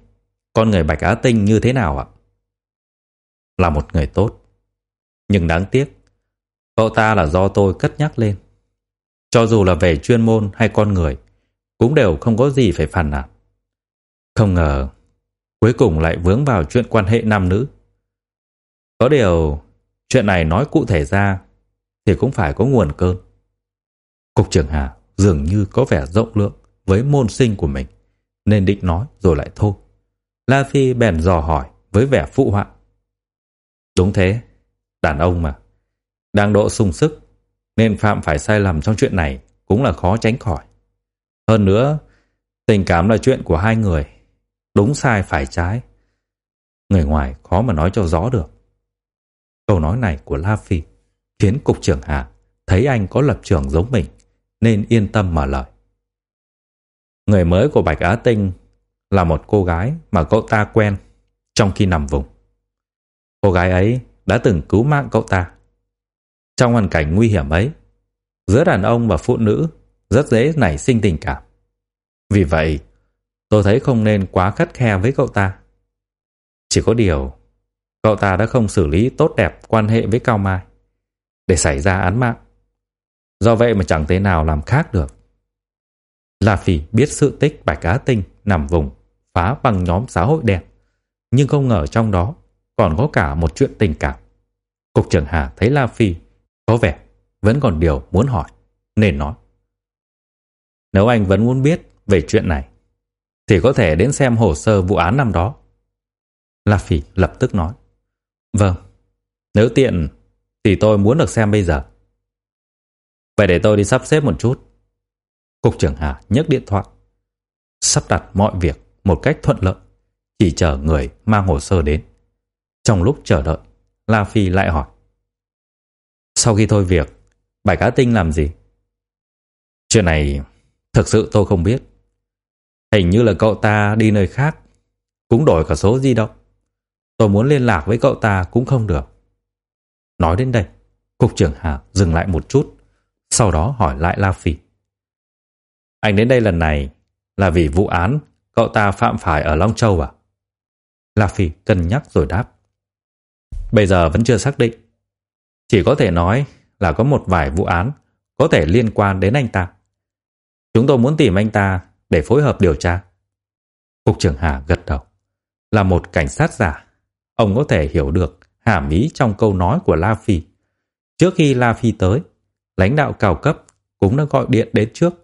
con người Bạch Á Tinh như thế nào ạ? Là một người tốt. Nhưng đáng tiếc, cậu ta là do tôi cất nhắc lên. Cho dù là về chuyên môn hay con người, cũng đều không có gì phải phản nàn. Không ngờ, cuối cùng lại vướng vào chuyện quan hệ nam nữ. Có điều, chuyện này nói cụ thể ra thì cũng phải có nguồn cơn. Cục trưởng Hà dường như có vẻ rộng lượng với môn sinh của mình, nên định nói rồi lại thôi. La Phi bèn dò hỏi với vẻ phụ họa. Đúng thế, đàn ông mà. Đang độ sung sức, nên phạm phải sai lầm trong chuyện này cũng là khó tránh khỏi. Hơn nữa, tình cảm là chuyện của hai người, đúng sai phải trái. Người ngoài khó mà nói cho rõ được. Câu nói này của La Phi khiến Cục trưởng Hà thấy anh có lập trường giống mình nên yên tâm mở lời. Người mới của Bạch Á Tinh là một cô gái mà cậu ta quen trong khi nằm vùng. Cô gái ấy đã từng cứu mạng cậu ta. Trong hoàn cảnh nguy hiểm ấy, giữa đàn ông và phụ nữ rất dễ nảy sinh tình cảm. Vì vậy, tôi thấy không nên quá khắt khe với cậu ta. Chỉ có điều, cậu ta đã không xử lý tốt đẹp quan hệ với Cao Mai để xảy ra án mạng. Do vậy mà chẳng thể nào làm khác được. La Phi biết sự tích Bạch Á Tinh nằm vùng phá bằng nhóm xã hội đen, nhưng không ngờ trong đó còn có cả một chuyện tình cảm. Cục trưởng Hà thấy La Phi có vẻ vẫn còn điều muốn hỏi, nên nói. Nếu anh vẫn muốn biết về chuyện này, thì có thể đến xem hồ sơ vụ án năm đó. La Phi lập tức nói. Vâng, nếu tiện thì tôi muốn được xem bây giờ. Vậy để tôi đi sắp xếp một chút. Cục trưởng Hà nhấc điện thoại. Sắp đặt mọi việc một cách thuận lợi. Chỉ chờ người mang hồ sơ đến. Trong lúc chờ đợi, La Phi lại hỏi. Sau khi thôi việc, Bạch Cá Tinh làm gì? Chuyện này thực sự tôi không biết. Hình như là cậu ta đi nơi khác, cũng đổi cả số di động. Tôi muốn liên lạc với cậu ta cũng không được. Nói đến đây, Cục trưởng Hà dừng lại một chút, sau đó hỏi lại La Phi. Anh đến đây lần này là vì vụ án cậu ta phạm phải ở Long Châu à? La Phi cân nhắc rồi đáp. Bây giờ vẫn chưa xác định. Chỉ có thể nói là có một vài vụ án có thể liên quan đến anh ta. Chúng tôi muốn tìm anh ta để phối hợp điều tra. Cục trưởng Hà gật đầu. Là một cảnh sát giả, ông có thể hiểu được hàm ý trong câu nói của La Phi. Trước khi La Phi tới, lãnh đạo cao cấp cũng đã gọi điện đến trước.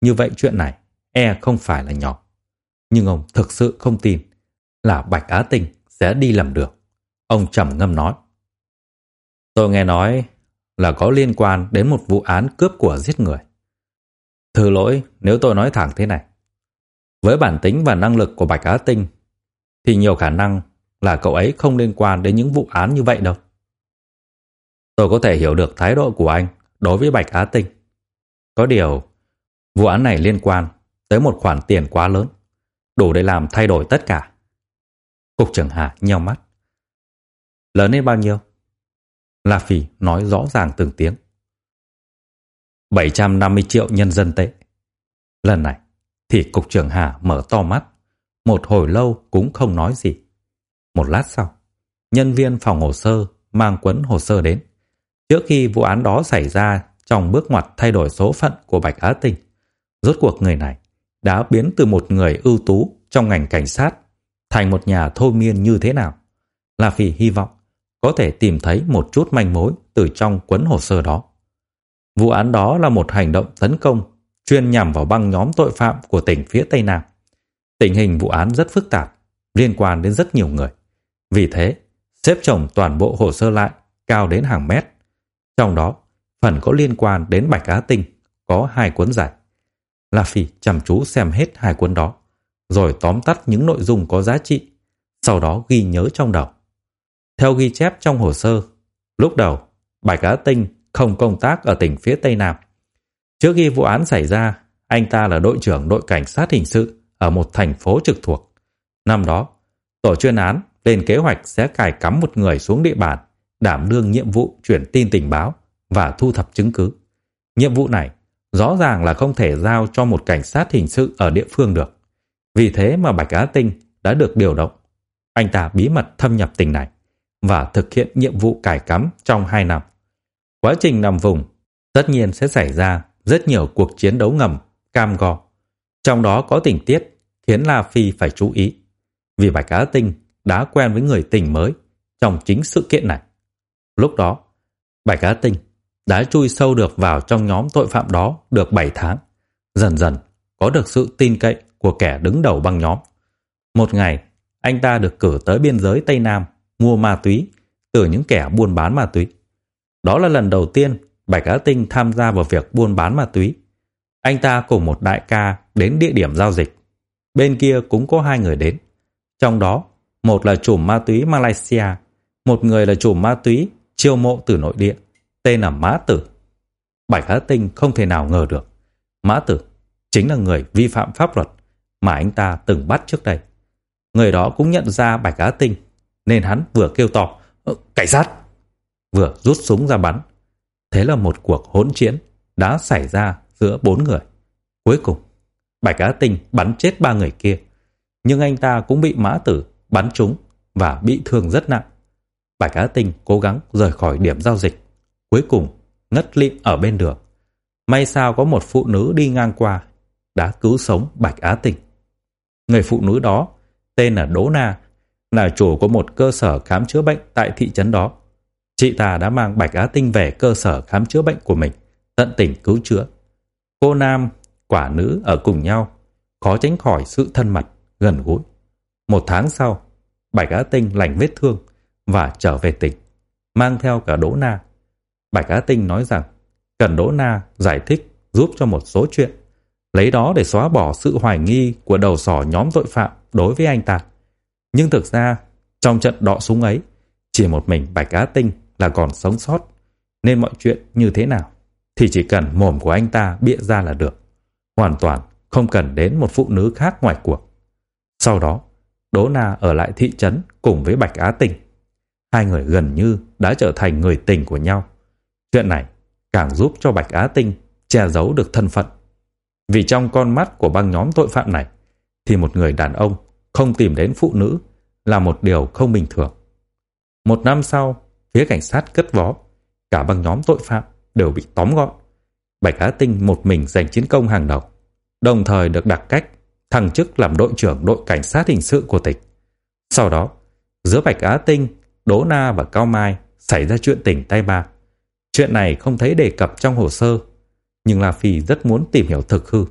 Như vậy chuyện này e không phải là nhỏ. Nhưng ông thực sự không tin là Bạch Á Tinh sẽ đi làm được. Ông trầm ngâm nói. Tôi nghe nói là có liên quan đến một vụ án cướp của giết người. Thứ lỗi nếu tôi nói thẳng thế này. Với bản tính và năng lực của Bạch Á Tinh thì nhiều khả năng là cậu ấy không liên quan đến những vụ án như vậy đâu. Tôi có thể hiểu được thái độ của anh đối với Bạch Á Tinh. Có điều, vụ án này liên quan tới một khoản tiền quá lớn, đủ để làm thay đổi tất cả. Cục trưởng Hà nheo mắt. Lớn lên bao nhiêu? La Phỉ nói rõ ràng từng tiếng. 750 triệu nhân dân tệ. Lần này thì cục trưởng Hà mở to mắt, một hồi lâu cũng không nói gì. Một lát sau, nhân viên phòng hồ sơ mang quấn hồ sơ đến. Trước khi vụ án đó xảy ra trong bước ngoặt thay đổi số phận của Bạch Á Tinh, rốt cuộc người này đã biến từ một người ưu tú trong ngành cảnh sát thành một nhà thôi miên như thế nào. La Phi hy vọng có thể tìm thấy một chút manh mối từ trong quấn hồ sơ đó. Vụ án đó là một hành động tấn công chuyên nhằm vào băng nhóm tội phạm của tỉnh phía Tây Nam. Tình hình vụ án rất phức tạp, liên quan đến rất nhiều người. Vì thế, xếp chồng toàn bộ hồ sơ lại cao đến hàng mét. Trong đó, phần có liên quan đến Bạch Á Tinh có hai cuốn giải. La Phi chăm chú xem hết hai cuốn đó, rồi tóm tắt những nội dung có giá trị, sau đó ghi nhớ trong đầu. Theo ghi chép trong hồ sơ, lúc đầu, Bạch Á Tinh không công tác ở tỉnh phía Tây Nam. Trước khi vụ án xảy ra, anh ta là đội trưởng đội cảnh sát hình sự ở một thành phố trực thuộc. Năm đó, tổ chuyên án lên kế hoạch sẽ cài cắm một người xuống địa bàn, đảm đương nhiệm vụ chuyển tin tình báo và thu thập chứng cứ. Nhiệm vụ này rõ ràng là không thể giao cho một cảnh sát hình sự ở địa phương được. Vì thế mà Bạch Á Tinh đã được điều động. Anh ta bí mật thâm nhập tỉnh này và thực hiện nhiệm vụ cải cắm trong 2 năm. Quá trình nằm vùng, tất nhiên sẽ xảy ra rất nhiều cuộc chiến đấu ngầm, cam go. Trong đó có tình tiết khiến La Phi phải chú ý, vì Bạch Á Tinh đã quen với người tình mới trong chính sự kiện này. Lúc đó, Bạch Á Tinh đã chui sâu được vào trong nhóm tội phạm đó được 7 tháng. Dần dần có được sự tin cậy của kẻ đứng đầu băng nhóm. Một ngày, anh ta được cử tới biên giới Tây Nam mua ma túy từ những kẻ buôn bán ma túy. Đó là lần đầu tiên Bạch Á Tinh tham gia vào việc buôn bán ma túy. Anh ta cùng một đại ca đến địa điểm giao dịch. Bên kia cũng có hai người đến. Trong đó, một là chủ ma túy Malaysia, một người là chủ ma túy chiêu mộ từ nội địa, tên là Mã Tử. Bạch Á Tinh không thể nào ngờ được. Mã Tử chính là người vi phạm pháp luật mà anh ta từng bắt trước đây. Người đó cũng nhận ra Bạch Á Tinh nên hắn vừa kêu to ờ, cảnh sát vừa rút súng ra bắn. Thế là một cuộc hỗn chiến đã xảy ra giữa bốn người. Cuối cùng, Bạch Á Tinh bắn chết ba người kia, nhưng anh ta cũng bị mã tử bắn trúng và bị thương rất nặng. Bạch Á Tinh cố gắng rời khỏi điểm giao dịch, cuối cùng ngất lịm ở bên đường. May sao có một phụ nữ đi ngang qua đã cứu sống Bạch Á Tinh. Người phụ nữ đó tên là Đỗ Na là chủ của một cơ sở khám chữa bệnh tại thị trấn đó. Chị ta đã mang Bạch Á Tinh về cơ sở khám chữa bệnh của mình, tận tình cứu chữa. Cô nam, quả nữ ở cùng nhau, khó tránh khỏi sự thân mật, gần gũi. Một tháng sau, Bạch Á Tinh lành vết thương và trở về tỉnh, mang theo cả Đỗ Na. Bạch Á Tinh nói rằng cần Đỗ Na giải thích giúp cho một số chuyện, lấy đó để xóa bỏ sự hoài nghi của đầu sỏ nhóm tội phạm đối với anh ta. Nhưng thực ra, trong trận đọ súng ấy, chỉ một mình Bạch Á Tinh là còn sống sót, nên mọi chuyện như thế nào thì chỉ cần mồm của anh ta bịa ra là được. Hoàn toàn không cần đến một phụ nữ khác ngoài cuộc. Sau đó, Đỗ Na ở lại thị trấn cùng với Bạch Á Tinh. Hai người gần như đã trở thành người tình của nhau. Chuyện này càng giúp cho Bạch Á Tinh che giấu được thân phận. Vì trong con mắt của băng nhóm tội phạm này, thì một người đàn ông không tìm đến phụ nữ là một điều không bình thường. Một năm sau, phía cảnh sát cất vó, cả băng nhóm tội phạm đều bị tóm gọn. Bạch Á Tinh một mình giành chiến công hàng đầu, đồng thời được đặc cách thăng chức làm đội trưởng đội cảnh sát hình sự của tỉnh. Sau đó, giữa Bạch Á Tinh, Đỗ Na và Cao Mai xảy ra chuyện tình tay ba. Chuyện này không thấy đề cập trong hồ sơ, nhưng La Phi rất muốn tìm hiểu thực hư.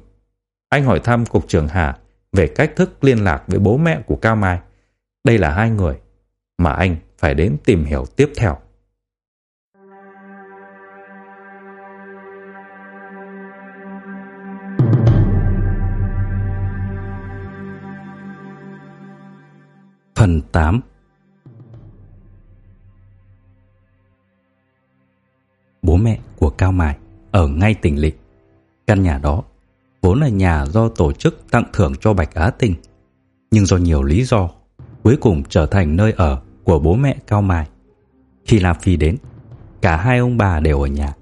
Anh hỏi thăm cục trưởng Hà về cách thức liên lạc với bố mẹ của Cao Mai. Đây là hai người mà anh phải đến tìm hiểu tiếp theo. Phần 8 Bố mẹ của Cao Mài ở ngay tỉnh Lịch. Căn nhà đó vốn là nhà do tổ chức tặng thưởng cho Bạch Á Tinh, nhưng do nhiều lý do cuối cùng trở thành nơi ở của bố mẹ Cao Mai. Khi La Phi đến, cả hai ông bà đều ở nhà.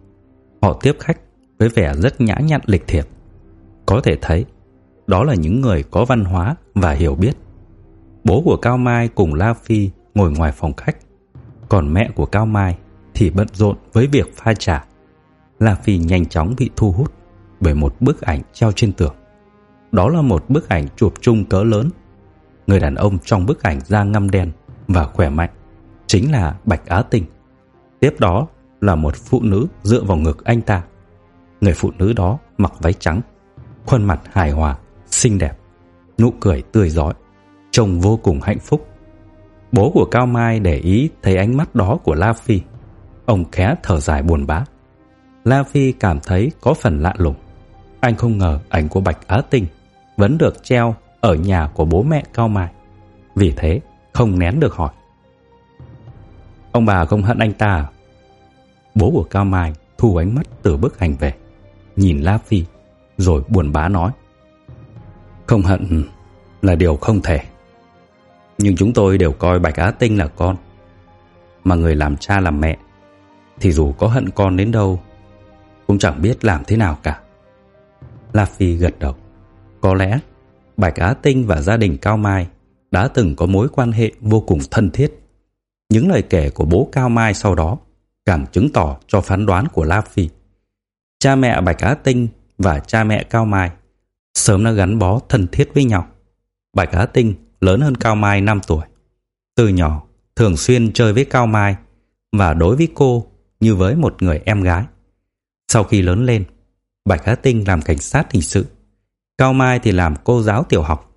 Họ tiếp khách với vẻ rất nhã nhặn lịch thiệp. Có thể thấy, đó là những người có văn hóa và hiểu biết. Bố của Cao Mai cùng La Phi ngồi ngoài phòng khách, còn mẹ của Cao Mai thì bận rộn với việc pha trà. La Phi nhanh chóng bị thu hút bởi một bức ảnh treo trên tường. Đó là một bức ảnh chụp chung cỡ lớn. Người đàn ông trong bức ảnh da ngăm đen và khỏe mạnh chính là Bạch Á tình Tiếp đó là một phụ nữ dựa vào ngực anh ta. Người phụ nữ đó mặc váy trắng, khuôn mặt hài hòa, xinh đẹp, nụ cười tươi rói, trông vô cùng hạnh phúc. Bố của Cao Mai để ý thấy ánh mắt đó của La Phi. Ông khẽ thở dài buồn bã. La Phi cảm thấy có phần lạ lùng. Anh không ngờ ảnh của Bạch Á Tinh vẫn được treo ở nhà của bố mẹ Cao Mai. Vì thế, không nén được hỏi. Ông bà không hận anh ta à? Bố của Cao Mai thu ánh mắt từ bức ảnh về, nhìn La Phi, rồi buồn bã nói. Không hận là điều không thể. Nhưng chúng tôi đều coi Bạch Á Tinh là con. Mà người làm cha làm mẹ, thì dù có hận con đến đâu, cũng chẳng biết làm thế nào cả. La Phi gật đầu. Có lẽ Bạch Á Tinh và gia đình Cao Mai đã từng có mối quan hệ vô cùng thân thiết. Những lời kể của bố Cao Mai sau đó càng chứng tỏ cho phán đoán của La Phi. Cha mẹ Bạch Á Tinh và cha mẹ Cao Mai sớm đã gắn bó thân thiết với nhau. Bạch Á Tinh lớn hơn Cao Mai 5 tuổi. Từ nhỏ, thường xuyên chơi với Cao Mai và đối với cô như với một người em gái. Sau khi lớn lên, Bạch Á Tinh làm cảnh sát hình sự. Cao Mai thì làm cô giáo tiểu học.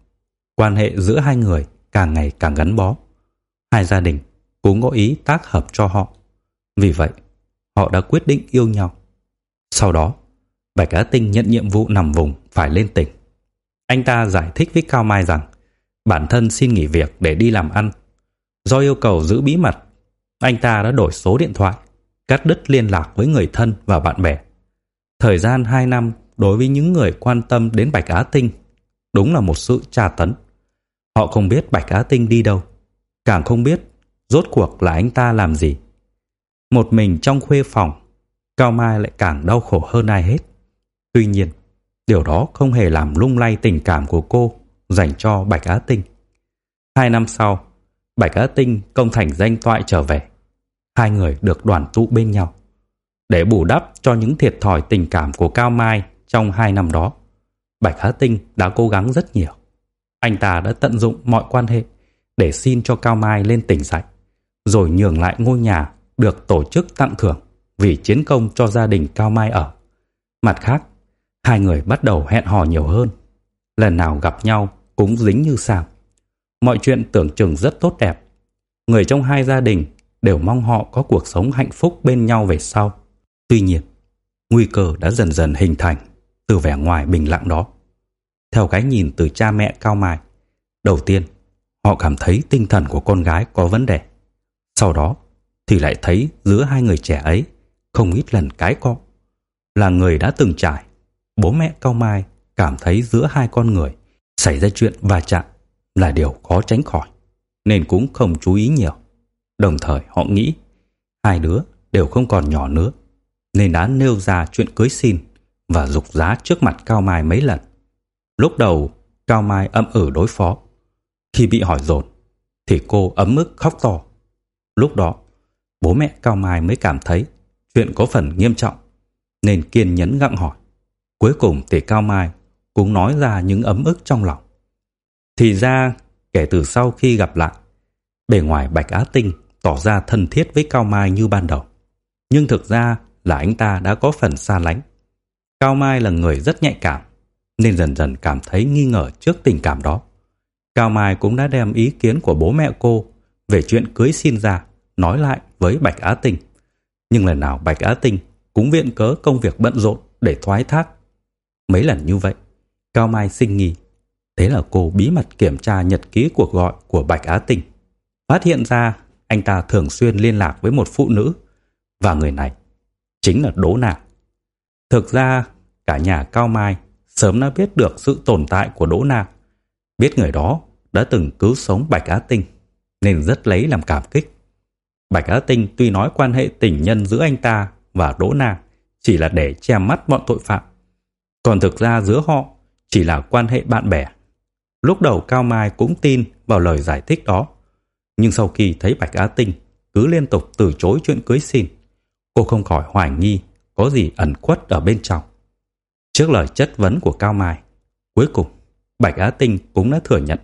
Quan hệ giữa hai người càng ngày càng gắn bó. Hai gia đình cũng ngõ ý tác hợp cho họ. Vì vậy, họ đã quyết định yêu nhau. Sau đó, Bạch Á Tinh nhận nhiệm vụ nằm vùng phải lên tỉnh. Anh ta giải thích với Cao Mai rằng bản thân xin nghỉ việc để đi làm ăn. Do yêu cầu giữ bí mật, anh ta đã đổi số điện thoại, cắt đứt liên lạc với người thân và bạn bè. Thời gian 2 năm đối với những người quan tâm đến Bạch Á Tinh đúng là một sự tra tấn. Họ không biết Bạch Á Tinh đi đâu, càng không biết rốt cuộc là anh ta làm gì. Một mình trong khuê phòng, Cao Mai lại càng đau khổ hơn ai hết. Tuy nhiên, điều đó không hề làm lung lay tình cảm của cô dành cho Bạch Á Tinh. Hai năm sau, Bạch Á Tinh công thành danh toại trở về. Hai người được đoàn tụ bên nhau. Để bù đắp cho những thiệt thòi tình cảm của Cao Mai trong hai năm đó, Bạch Á Tinh đã cố gắng rất nhiều. Anh ta đã tận dụng mọi quan hệ để xin cho Cao Mai lên tỉnh dậy, rồi nhường lại ngôi nhà được tổ chức tặng thưởng vì chiến công cho gia đình Cao Mai ở. Mặt khác, hai người bắt đầu hẹn hò nhiều hơn. Lần nào gặp nhau cũng dính như sao. Mọi chuyện tưởng chừng rất tốt đẹp. Người trong hai gia đình đều mong họ có cuộc sống hạnh phúc bên nhau về sau. Tuy nhiên, nguy cơ đã dần dần hình thành từ vẻ ngoài bình lặng đó. Theo cái nhìn từ cha mẹ Cao Mai, đầu tiên họ cảm thấy tinh thần của con gái có vấn đề. Sau đó thì lại thấy giữa hai người trẻ ấy không ít lần cái co Là người đã từng trải, bố mẹ Cao Mai cảm thấy giữa hai con người xảy ra chuyện va chạm là điều khó tránh khỏi, nên cũng không chú ý nhiều. Đồng thời họ nghĩ hai đứa đều không còn nhỏ nữa, nên đã nêu ra chuyện cưới xin và dục giá trước mặt Cao Mai mấy lần. Lúc đầu, Cao Mai âm ử đối phó. Khi bị hỏi dồn, thì cô ấm ức khóc to. Lúc đó, bố mẹ Cao Mai mới cảm thấy chuyện có phần nghiêm trọng, nên kiên nhẫn gặng hỏi. Cuối cùng thì Cao Mai cũng nói ra những ấm ức trong lòng. Thì ra, kể từ sau khi gặp lại, bề ngoài Bạch Á Tinh tỏ ra thân thiết với Cao Mai như ban đầu. Nhưng thực ra là anh ta đã có phần xa lánh. Cao Mai là người rất nhạy cảm, nên dần dần cảm thấy nghi ngờ trước tình cảm đó. Cao Mai cũng đã đem ý kiến của bố mẹ cô về chuyện cưới xin ra, nói lại với Bạch Á Tinh. Nhưng lần nào Bạch Á Tinh cũng viện cớ công việc bận rộn để thoái thác. Mấy lần như vậy, Cao Mai sinh nghi. Thế là cô bí mật kiểm tra nhật ký cuộc gọi của Bạch Á Tinh. phát hiện ra anh ta thường xuyên liên lạc với một phụ nữ và người này chính là Đỗ Nạc. Thực ra, cả nhà Cao Mai sớm đã biết được sự tồn tại của Đỗ Na, biết người đó đã từng cứu sống Bạch Á Tinh nên rất lấy làm cảm kích. Bạch Á Tinh tuy nói quan hệ tình nhân giữa anh ta và Đỗ Na chỉ là để che mắt bọn tội phạm, còn thực ra giữa họ chỉ là quan hệ bạn bè. Lúc đầu Cao Mai cũng tin vào lời giải thích đó, nhưng sau khi thấy Bạch Á Tinh cứ liên tục từ chối chuyện cưới xin, cô không khỏi hoài nghi có gì ẩn khuất ở bên trong. Trước lời chất vấn của Cao Mai, cuối cùng Bạch Á Tinh cũng đã thừa nhận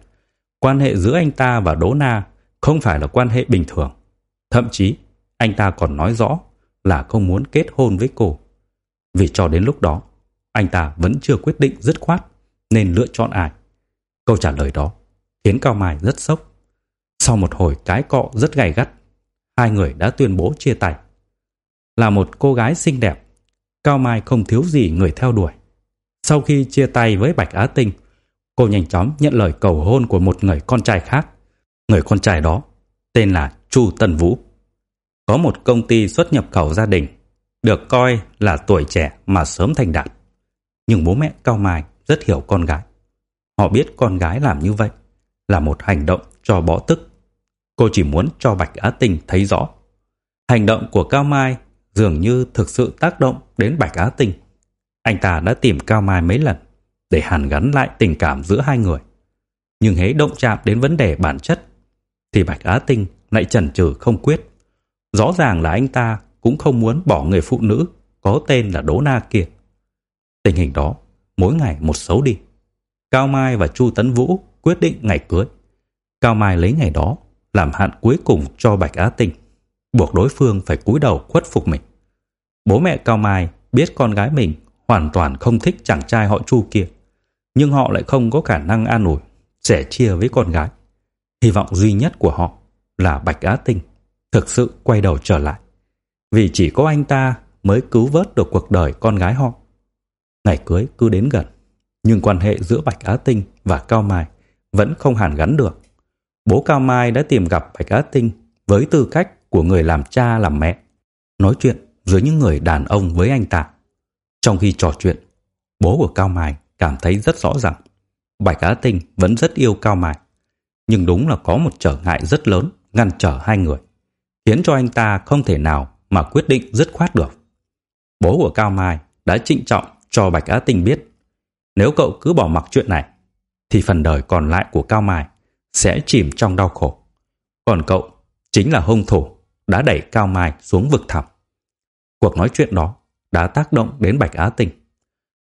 quan hệ giữa anh ta và Đỗ Na không phải là quan hệ bình thường. Thậm chí, anh ta còn nói rõ là không muốn kết hôn với cô. Vì cho đến lúc đó, anh ta vẫn chưa quyết định dứt khoát nên lựa chọn ai. Câu trả lời đó khiến Cao Mai rất sốc. Sau một hồi cái cọ rất gay gắt, hai người đã tuyên bố chia tay. Là một cô gái xinh đẹp, Cao Mai không thiếu gì người theo đuổi. Sau khi chia tay với Bạch Á Tinh, cô nhanh chóng nhận lời cầu hôn của một người con trai khác. Người con trai đó tên là Chu Tân Vũ. Có một công ty xuất nhập khẩu gia đình, được coi là tuổi trẻ mà sớm thành đạt. Nhưng bố mẹ Cao Mai rất hiểu con gái. Họ biết con gái làm như vậy là một hành động cho bỏ tức. Cô chỉ muốn cho Bạch Á Tinh thấy rõ. Hành động của Cao Mai dường như thực sự tác động đến Bạch Á Tinh. Anh ta đã tìm Cao Mai mấy lần để hàn gắn lại tình cảm giữa hai người. Nhưng hễ động chạm đến vấn đề bản chất thì Bạch Á Tinh lại chần chừ không quyết. Rõ ràng là anh ta cũng không muốn bỏ người phụ nữ có tên là Đỗ Na kia. Tình hình đó mỗi ngày một xấu đi. Cao Mai và Chu Tấn Vũ quyết định ngày cưới. Cao Mai lấy ngày đó làm hạn cuối cùng cho Bạch Á Tinh, buộc đối phương phải cúi đầu khuất phục mình. Bố mẹ Cao Mai biết con gái mình hoàn toàn không thích chàng trai họ Chu kia, nhưng họ lại không có khả năng an ủi, sẻ chia với con gái. Hy vọng duy nhất của họ là Bạch Á Tinh thực sự quay đầu trở lại. Vì chỉ có anh ta mới cứu vớt được cuộc đời con gái họ. Ngày cưới cứ đến gần, nhưng quan hệ giữa Bạch Á Tinh và Cao Mai vẫn không hàn gắn được. Bố Cao Mai đã tìm gặp Bạch Á Tinh với tư cách của người làm cha làm mẹ, nói chuyện giữa những người đàn ông với anh ta. Trong khi trò chuyện, bố của Cao Mai cảm thấy rất rõ rằng Bạch Á Tinh vẫn rất yêu Cao Mai. Nhưng đúng là có một trở ngại rất lớn ngăn trở hai người, khiến cho anh ta không thể nào mà quyết định dứt khoát được. Bố của Cao Mai đã trịnh trọng cho Bạch Á Tinh biết nếu cậu cứ bỏ mặc chuyện này thì phần đời còn lại của Cao Mai sẽ chìm trong đau khổ. Còn cậu chính là hung thủ đã đẩy Cao Mai xuống vực thẳm. Cuộc nói chuyện đó đã tác động đến Bạch Á Tinh.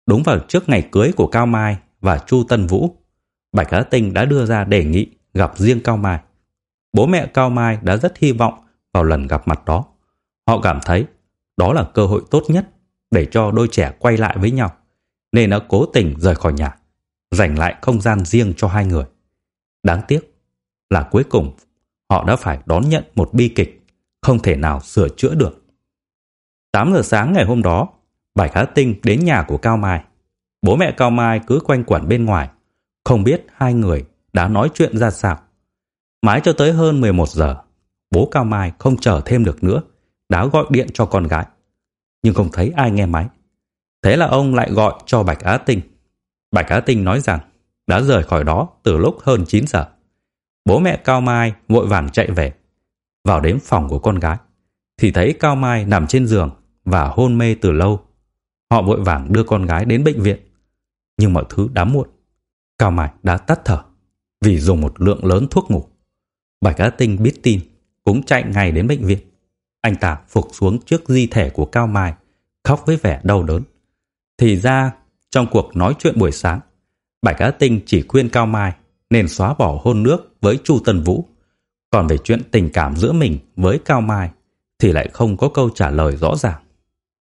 Đúng vào trước ngày cưới của Cao Mai và Chu Tân Vũ, Bạch Á Tinh đã đưa ra đề nghị gặp riêng Cao Mai. Bố mẹ Cao Mai đã rất hy vọng vào lần gặp mặt đó. Họ cảm thấy đó là cơ hội tốt nhất để cho đôi trẻ quay lại với nhau, nên đã cố tình rời khỏi nhà, dành lại không gian riêng cho hai người. Đáng tiếc là cuối cùng họ đã phải đón nhận một bi kịch không thể nào sửa chữa được. 8 giờ sáng ngày hôm đó, Bạch Á Tinh đến nhà của Cao Mai. Bố mẹ Cao Mai cứ quanh quẩn bên ngoài, không biết hai người đã nói chuyện ra sao. Mãi cho tới hơn 11 giờ, bố Cao Mai không chờ thêm được nữa, đã gọi điện cho con gái. Nhưng không thấy ai nghe máy. Thế là ông lại gọi cho Bạch Á Tinh. Bạch Á Tinh nói rằng đã rời khỏi đó từ lúc hơn 9 giờ. Bố mẹ Cao Mai vội vàng chạy về. Vào đến phòng của con gái, thì thấy Cao Mai nằm trên giường và hôn mê từ lâu. Họ vội vàng đưa con gái đến bệnh viện. Nhưng mọi thứ đã muộn. Cao Mai đã tắt thở vì dùng một lượng lớn thuốc ngủ. Bạch Á Tinh biết tin, cũng chạy ngay đến bệnh viện. Anh ta phục xuống trước di thể của Cao Mai, khóc với vẻ đau đớn. Thì ra, trong cuộc nói chuyện buổi sáng, Bạch Á Tinh chỉ khuyên Cao Mai nên xóa bỏ hôn nước với Chu Tân Vũ. Còn về chuyện tình cảm giữa mình với Cao Mai thì lại không có câu trả lời rõ ràng.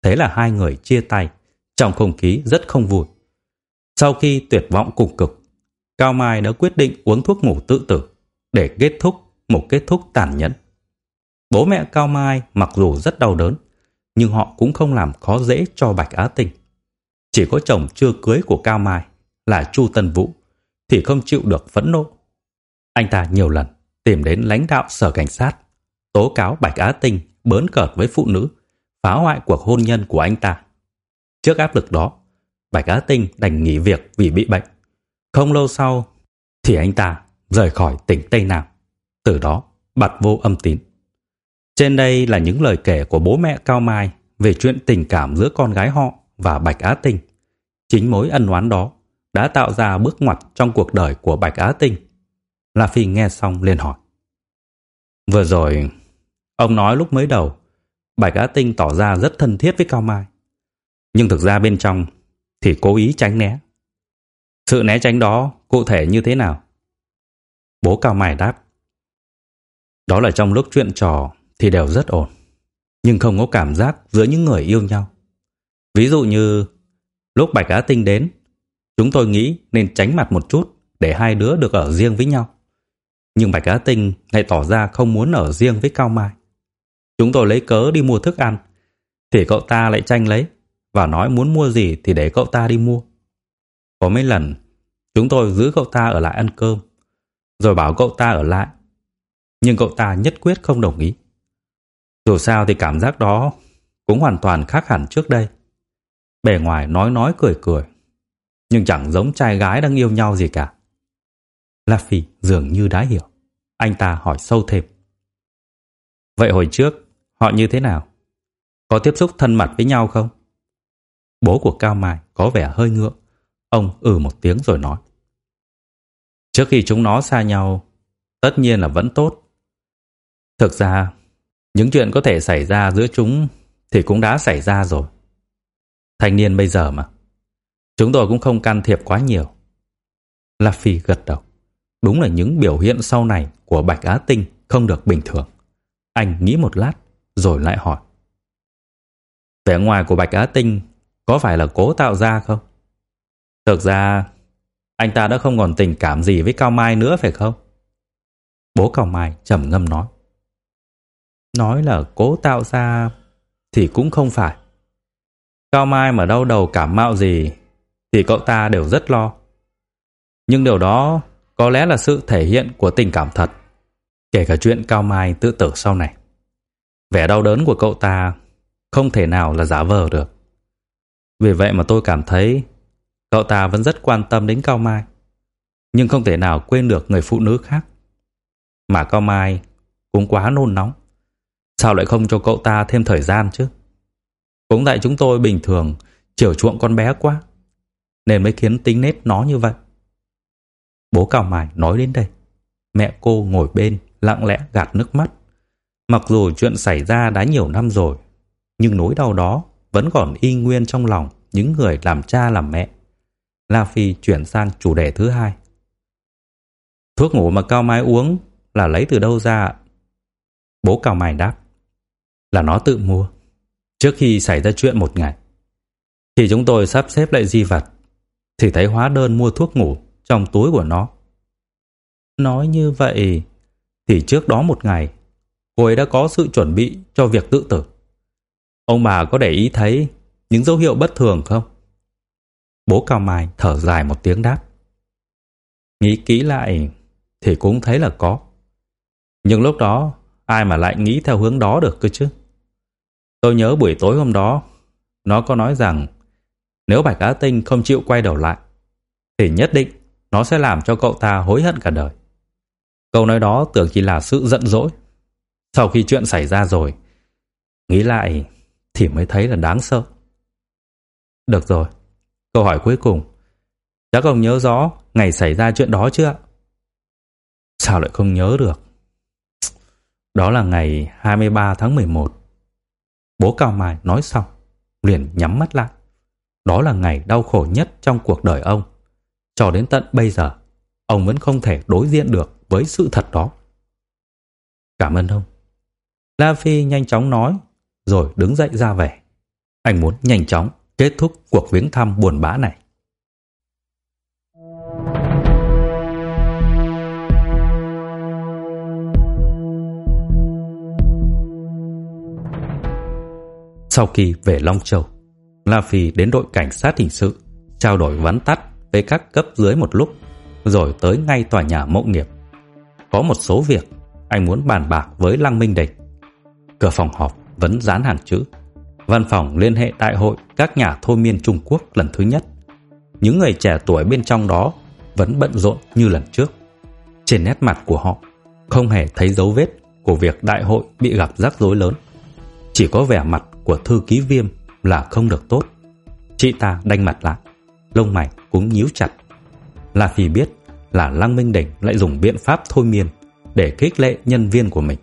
Thế là hai người chia tay, trong không khí rất không vui. Sau khi tuyệt vọng cùng cực, Cao Mai đã quyết định uống thuốc ngủ tự tử để kết thúc một kết thúc tàn nhẫn. Bố mẹ Cao Mai mặc dù rất đau đớn, nhưng họ cũng không làm khó dễ cho Bạch Á Tinh. Chỉ có chồng chưa cưới của Cao Mai là Chu Tân Vũ thì không chịu được phẫn nộ. Anh ta nhiều lần tìm đến lãnh đạo sở cảnh sát, tố cáo Bạch Á Tinh bớn cợt với phụ nữ, phá hoại cuộc hôn nhân của anh ta. Trước áp lực đó, Bạch Á Tinh đành nghỉ việc vì bị bệnh. Không lâu sau thì anh ta rời khỏi tỉnh Tây Nam. Từ đó bật vô âm tín. Trên đây là những lời kể của bố mẹ Cao Mai về chuyện tình cảm giữa con gái họ và Bạch Á Tinh. Chính mối ân oán đó đã tạo ra bước ngoặt trong cuộc đời của Bạch Á Tinh. La Phi nghe xong liền hỏi. Vừa rồi, ông nói lúc mới đầu, Bạch Á Tinh tỏ ra rất thân thiết với Cao Mai. Nhưng thực ra bên trong thì cố ý tránh né. Sự né tránh đó cụ thể như thế nào? Bố Cao Mai đáp. Đó là trong lúc chuyện trò thì đều rất ổn, nhưng không có cảm giác giữa những người yêu nhau. Ví dụ như lúc Bạch Á Tinh đến, chúng tôi nghĩ nên tránh mặt một chút để hai đứa được ở riêng với nhau. Nhưng Bạch Á Tinh lại tỏ ra không muốn ở riêng với Cao Mai. Chúng tôi lấy cớ đi mua thức ăn, thì cậu ta lại tranh lấy và nói muốn mua gì thì để cậu ta đi mua. Có mấy lần, chúng tôi giữ cậu ta ở lại ăn cơm, rồi bảo cậu ta ở lại. Nhưng cậu ta nhất quyết không đồng ý. Dù sao thì cảm giác đó cũng hoàn toàn khác hẳn trước đây. Bề ngoài nói nói cười cười, nhưng chẳng giống trai gái đang yêu nhau gì cả. Laffy dường như đã hiểu. Anh ta hỏi sâu thêm. Vậy hồi trước, họ như thế nào? Có tiếp xúc thân mật với nhau không? Bố của Cao Mai có vẻ hơi ngượng. Ông ừ một tiếng rồi nói. Trước khi chúng nó xa nhau, tất nhiên là vẫn tốt. Thực ra, những chuyện có thể xảy ra giữa chúng thì cũng đã xảy ra rồi. Thanh niên bây giờ mà. Chúng tôi cũng không can thiệp quá nhiều. La Phi gật đầu. Đúng là những biểu hiện sau này của Bạch Á Tinh không được bình thường. Anh nghĩ một lát rồi lại hỏi. Vẻ ngoài của Bạch Á Tinh có phải là cố tạo ra không? Thực ra, anh ta đã không còn tình cảm gì với Cao Mai nữa phải không? Bố Cao Mai trầm ngâm nói. Nói là cố tạo ra thì cũng không phải. Cao Mai mà đau đầu cảm mạo gì thì cậu ta đều rất lo. Nhưng điều đó có lẽ là sự thể hiện của tình cảm thật, kể cả chuyện Cao Mai tự tử sau này. Vẻ đau đớn của cậu ta không thể nào là giả vờ được. Vì vậy mà tôi cảm thấy cậu ta vẫn rất quan tâm đến Cao Mai, nhưng không thể nào quên được người phụ nữ khác. Mà Cao Mai cũng quá nôn nóng. Sao lại không cho cậu ta thêm thời gian chứ? Cũng tại chúng tôi bình thường chiều chuộng con bé quá, nên mới khiến tính nết nó như vậy. Bố Cao Mai nói đến đây. Mẹ cô ngồi bên, lặng lẽ gạt nước mắt. Mặc dù chuyện xảy ra đã nhiều năm rồi, nhưng nỗi đau đó vẫn còn y nguyên trong lòng những người làm cha làm mẹ. La Phi chuyển sang chủ đề thứ hai. Thuốc ngủ mà Cao Mai uống là lấy từ đâu ra? Bố Cao Mai đáp. Là nó tự mua. Trước khi xảy ra chuyện một ngày. Thì chúng tôi sắp xếp lại di vật. Thì thấy hóa đơn mua thuốc ngủ trong túi của nó. Nói như vậy thì trước đó một ngày cô ấy đã có sự chuẩn bị cho việc tự tử. Ông bà có để ý thấy những dấu hiệu bất thường không? Bố Cao Mai thở dài một tiếng đáp. Nghĩ kỹ lại thì cũng thấy là có. Nhưng lúc đó, ai mà lại nghĩ theo hướng đó được cơ chứ? Tôi nhớ buổi tối hôm đó, nó có nói rằng nếu Bạch Á Tinh không chịu quay đầu lại, thì nhất định nó sẽ làm cho cậu ta hối hận cả đời. Câu nói đó tưởng chỉ là sự giận dỗi. Sau khi chuyện xảy ra rồi, nghĩ lại thì mới thấy là đáng sợ. Được rồi, câu hỏi cuối cùng. Chắc ông nhớ rõ ngày xảy ra chuyện đó chưa? Sao lại không nhớ được? Đó là ngày 23 tháng 11. Bố Cao Mai nói xong, liền nhắm mắt lại. Đó là ngày đau khổ nhất trong cuộc đời ông. Cho đến tận bây giờ, ông vẫn không thể đối diện được với sự thật đó. Cảm ơn ông. La Phi nhanh chóng nói, rồi đứng dậy ra về. Anh muốn nhanh chóng kết thúc cuộc viếng thăm buồn bã này. Sau khi về Long Châu, La Phi đến đội cảnh sát hình sự, trao đổi vắn tắt với các cấp dưới một lúc, rồi tới ngay tòa nhà mộ nghiệp. có một số việc anh muốn bàn bạc với Lăng Minh Địch. Cửa phòng họp vẫn dán hàng chữ. Văn phòng liên hệ đại hội các nhà thôi miên Trung Quốc lần thứ nhất. Những người trẻ tuổi bên trong đó vẫn bận rộn như lần trước. Trên nét mặt của họ không hề thấy dấu vết của việc đại hội bị gặp rắc rối lớn. Chỉ có vẻ mặt của thư ký viêm là không được tốt. Chị ta đanh mặt lại, lông mày cũng nhíu chặt. Là vì biết là Lăng Minh Đỉnh lại dùng biện pháp thôi miên để khích lệ nhân viên của mình.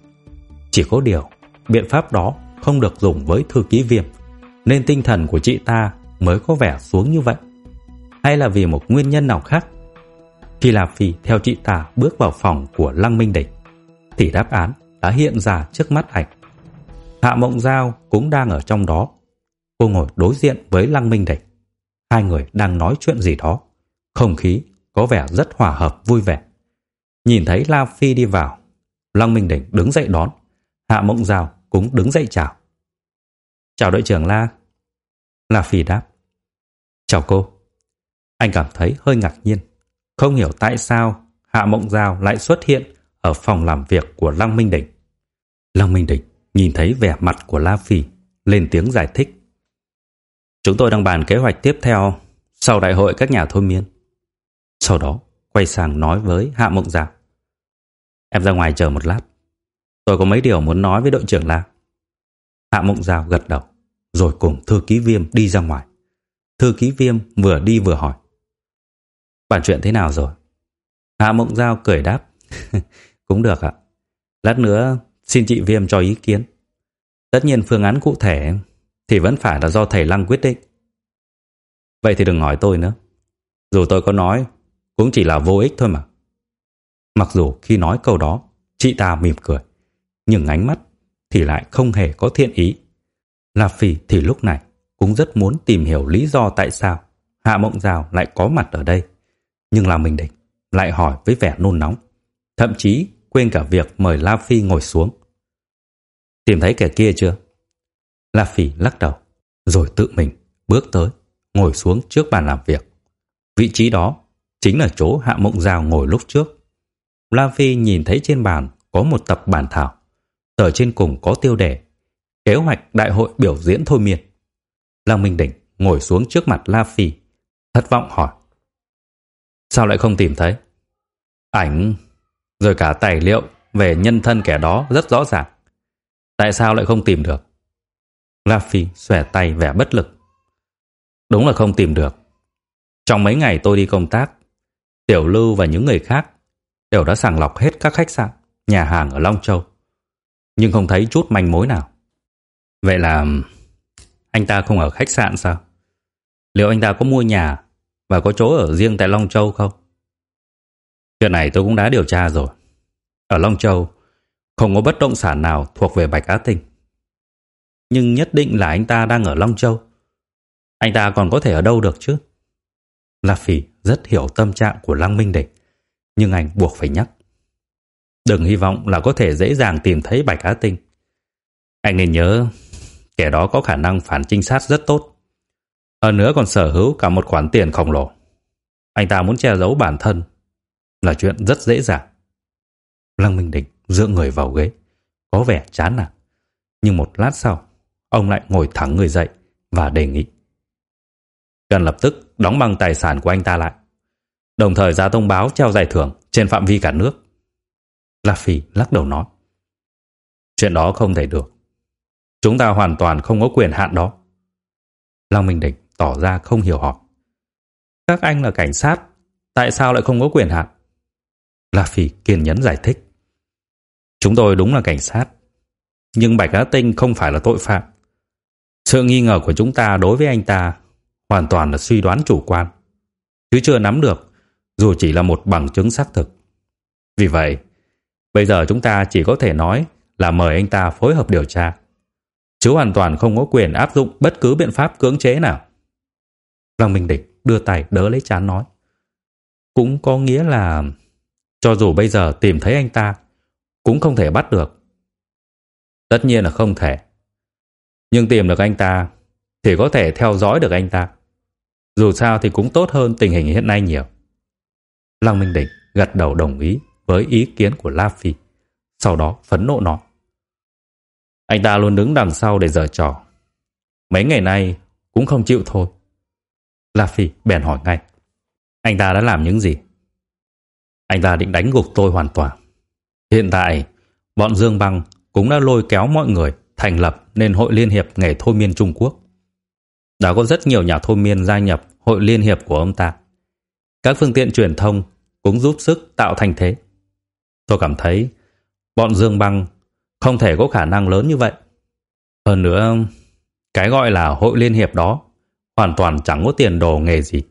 Chỉ có điều, biện pháp đó không được dùng với thư ký viêm, nên tinh thần của chị ta mới có vẻ xuống như vậy. Hay là vì một nguyên nhân nào khác? Khi La Phi theo chị ta bước vào phòng của Lăng Minh Đỉnh, thì đáp án đã hiện ra trước mắt anh. Hạ Mộng Giao cũng đang ở trong đó. Cô ngồi đối diện với Lăng Minh Đỉnh. Hai người đang nói chuyện gì đó. Không khí có vẻ rất hòa hợp vui vẻ. Nhìn thấy La Phi đi vào, Lăng Minh Đỉnh đứng dậy đón. Hạ Mộng Giao cũng đứng dậy chào. Chào đội trưởng La. La Phi đáp. Chào cô. Anh cảm thấy hơi ngạc nhiên. Không hiểu tại sao Hạ Mộng Giao lại xuất hiện ở phòng làm việc của Lăng Minh Đỉnh. Lăng Minh Đỉnh nhìn thấy vẻ mặt của La Phi, lên tiếng giải thích. Chúng tôi đang bàn kế hoạch tiếp theo sau đại hội các nhà thôi miên. Sau đó, quay sang nói với Hạ Mộng Giao. Em ra ngoài chờ một lát. Tôi có mấy điều muốn nói với đội trưởng là Hạ Mộng Giao gật đầu, rồi cùng thư ký viêm đi ra ngoài. Thư ký viêm vừa đi vừa hỏi. Bản chuyện thế nào rồi? Hạ Mộng Giao cười đáp. Cũng được ạ. Lát nữa xin chị Viêm cho ý kiến. Tất nhiên phương án cụ thể thì vẫn phải là do thầy Lăng quyết định. Vậy thì đừng hỏi tôi nữa. Dù tôi có nói, cũng chỉ là vô ích thôi mà. Mặc dù khi nói câu đó, chị ta mỉm cười, nhưng ánh mắt thì lại không hề có thiện ý. La Phi thì lúc này cũng rất muốn tìm hiểu lý do tại sao Hạ Mộng Giao lại có mặt ở đây. Nhưng là mình định, lại hỏi với vẻ nôn nóng. Thậm chí quên cả việc mời La Phi ngồi xuống. Tìm thấy kẻ kia chưa? La Phi lắc đầu, rồi tự mình bước tới, ngồi xuống trước bàn làm việc. Vị trí đó chính là chỗ Hạ Mộng Giao ngồi lúc trước. La Phi nhìn thấy trên bàn có một tập bản thảo, tờ trên cùng có tiêu đề Kế hoạch đại hội biểu diễn thôi miên. Lăng Minh Đỉnh ngồi xuống trước mặt La Phi, thất vọng hỏi. Sao lại không tìm thấy? Ảnh rồi cả tài liệu về nhân thân kẻ đó rất rõ ràng. Tại sao lại không tìm được? La Phi xòe tay vẻ bất lực. Đúng là không tìm được. Trong mấy ngày tôi đi công tác, Tiểu Lưu và những người khác đều đã sàng lọc hết các khách sạn, nhà hàng ở Long Châu. Nhưng không thấy chút manh mối nào. Vậy là anh ta không ở khách sạn sao? Liệu anh ta có mua nhà và có chỗ ở riêng tại Long Châu không? Chuyện này tôi cũng đã điều tra rồi. Ở Long Châu, không có bất động sản nào thuộc về Bạch Á Tinh. Nhưng nhất định là anh ta đang ở Long Châu. Anh ta còn có thể ở đâu được chứ? La Phỉ rất hiểu tâm trạng của Lăng Minh Địch, nhưng anh buộc phải nhắc. Đừng hy vọng là có thể dễ dàng tìm thấy Bạch Á Tinh. Anh nên nhớ, kẻ đó có khả năng phản trinh sát rất tốt. Hơn nữa còn sở hữu cả một khoản tiền khổng lồ. Anh ta muốn che giấu bản thân là chuyện rất dễ dàng. Lăng Minh Đình dựa người vào ghế, có vẻ chán nản. Nhưng một lát sau, ông lại ngồi thẳng người dậy và đề nghị. Cần lập tức đóng băng tài sản của anh ta lại, đồng thời ra thông báo treo giải thưởng trên phạm vi cả nước. La Phi lắc đầu nói. Chuyện đó không thể được. Chúng ta hoàn toàn không có quyền hạn đó. Lăng Minh Địch tỏ ra không hiểu họ. Các anh là cảnh sát, tại sao lại không có quyền hạn? La Phi kiên nhẫn giải thích. Chúng tôi đúng là cảnh sát, nhưng Bạch Á Tinh không phải là tội phạm. Sự nghi ngờ của chúng ta đối với anh ta hoàn toàn là suy đoán chủ quan, chứ chưa nắm được dù chỉ là một bằng chứng xác thực. Vì vậy, bây giờ chúng ta chỉ có thể nói là mời anh ta phối hợp điều tra, chứ hoàn toàn không có quyền áp dụng bất cứ biện pháp cưỡng chế nào. Lăng Minh Địch đưa tay đỡ lấy chán nói. Cũng có nghĩa là cho dù bây giờ tìm thấy anh ta, cũng không thể bắt được. Tất nhiên là không thể. Nhưng tìm được anh ta, thì có thể theo dõi được anh ta. Dù sao thì cũng tốt hơn tình hình hiện nay nhiều. Lăng Minh Đỉnh gật đầu đồng ý với ý kiến của La Phi. Sau đó phẫn nộ nói. Anh ta luôn đứng đằng sau để giở trò. Mấy ngày nay cũng không chịu thôi. La Phi bèn hỏi ngay. Anh ta đã làm những gì? Anh ta định đánh gục tôi hoàn toàn. Hiện tại, bọn Dương Băng cũng đã lôi kéo mọi người thành lập nên Hội Liên hiệp Nghề Thôi Miên Trung Quốc. Đã có rất nhiều nhà thôi miên gia nhập Hội Liên hiệp của ông ta. Các phương tiện truyền thông cũng giúp sức tạo thành thế. Tôi cảm thấy bọn Dương Băng không thể có khả năng lớn như vậy. Hơn nữa, cái gọi là Hội Liên hiệp đó hoàn toàn chẳng có tiền đồ nghề gì.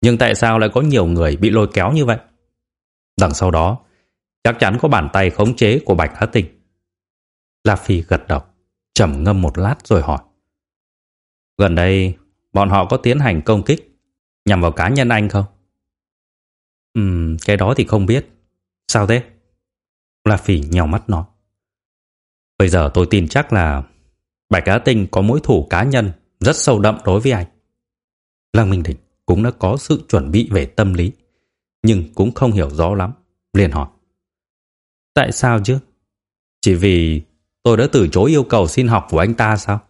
Nhưng tại sao lại có nhiều người bị lôi kéo như vậy? Đằng sau đó, chắc chắn có bàn tay khống chế của Bạch Á Tình. La Phi gật đầu, trầm ngâm một lát rồi hỏi. Gần đây, bọn họ có tiến hành công kích nhằm vào cá nhân anh không? Ừm, cái đó thì không biết. Sao thế? La Phỉ nhào mắt nói. Bây giờ tôi tin chắc là Bạch Á Tinh có mối thủ cá nhân rất sâu đậm đối với anh. Lăng Minh Đình cũng đã có sự chuẩn bị về tâm lý, nhưng cũng không hiểu rõ lắm, liền hỏi. Tại sao chứ? Chỉ vì tôi đã từ chối yêu cầu xin học của anh ta sao?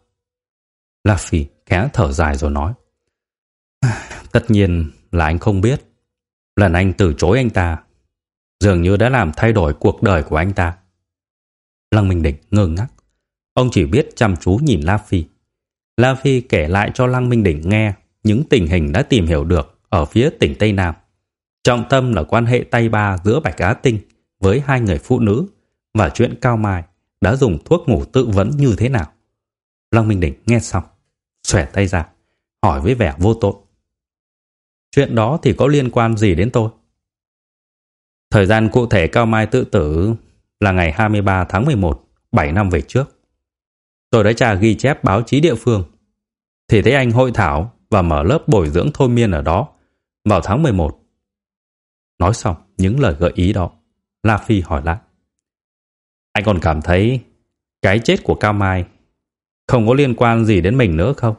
La Phi khẽ thở dài rồi nói. Tất nhiên là anh không biết. Lần anh từ chối anh ta, dường như đã làm thay đổi cuộc đời của anh ta. Lăng Minh Đỉnh ngơ ngác. Ông chỉ biết chăm chú nhìn La Phi. La Phi kể lại cho Lăng Minh Đỉnh nghe những tình hình đã tìm hiểu được ở phía tỉnh Tây Nam. Trọng tâm là quan hệ tay ba giữa Bạch Á Tinh với hai người phụ nữ và chuyện Cao Mai đã dùng thuốc ngủ tự vấn như thế nào. Lăng Minh Đỉnh nghe xong, xòe tay ra, hỏi với vẻ vô tội. Chuyện đó thì có liên quan gì đến tôi? Thời gian cụ thể Cao Mai tự tử là ngày 23 tháng 11, 7 năm về trước. Tôi đã tra ghi chép báo chí địa phương. Thì thấy anh hội thảo và mở lớp bồi dưỡng thôi miên ở đó vào tháng 11. Nói xong những lời gợi ý đó, La Phi hỏi lại. Anh còn cảm thấy cái chết của Cao Mai không có liên quan gì đến mình nữa không?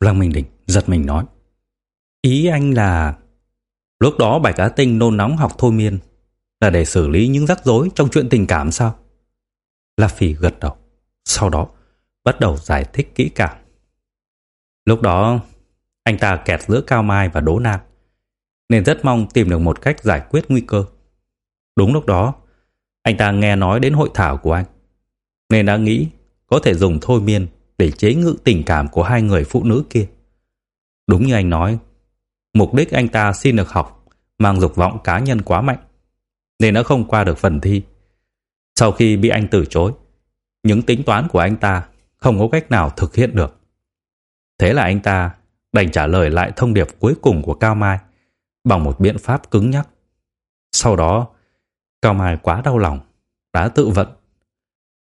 Lăng Minh Đình giật mình nói. Ý anh là lúc đó Bạch Á Tinh nôn nóng học thôi miên là để xử lý những rắc rối trong chuyện tình cảm sao? La Phi gật đầu. Sau đó bắt đầu giải thích kỹ càng. Lúc đó anh ta kẹt giữa Cao Mai và Đỗ Nam nên rất mong tìm được một cách giải quyết nguy cơ. Đúng lúc đó anh ta nghe nói đến hội thảo của anh nên đã nghĩ có thể dùng thôi miên để chế ngự tình cảm của hai người phụ nữ kia. Đúng như anh nói, mục đích anh ta xin được học mang dục vọng cá nhân quá mạnh nên đã không qua được phần thi. Sau khi bị anh từ chối, những tính toán của anh ta không có cách nào thực hiện được. Thế là anh ta đành trả lời lại thông điệp cuối cùng của Cao Mai bằng một biện pháp cứng nhắc. Sau đó, Cao Mai quá đau lòng, đã tự vận.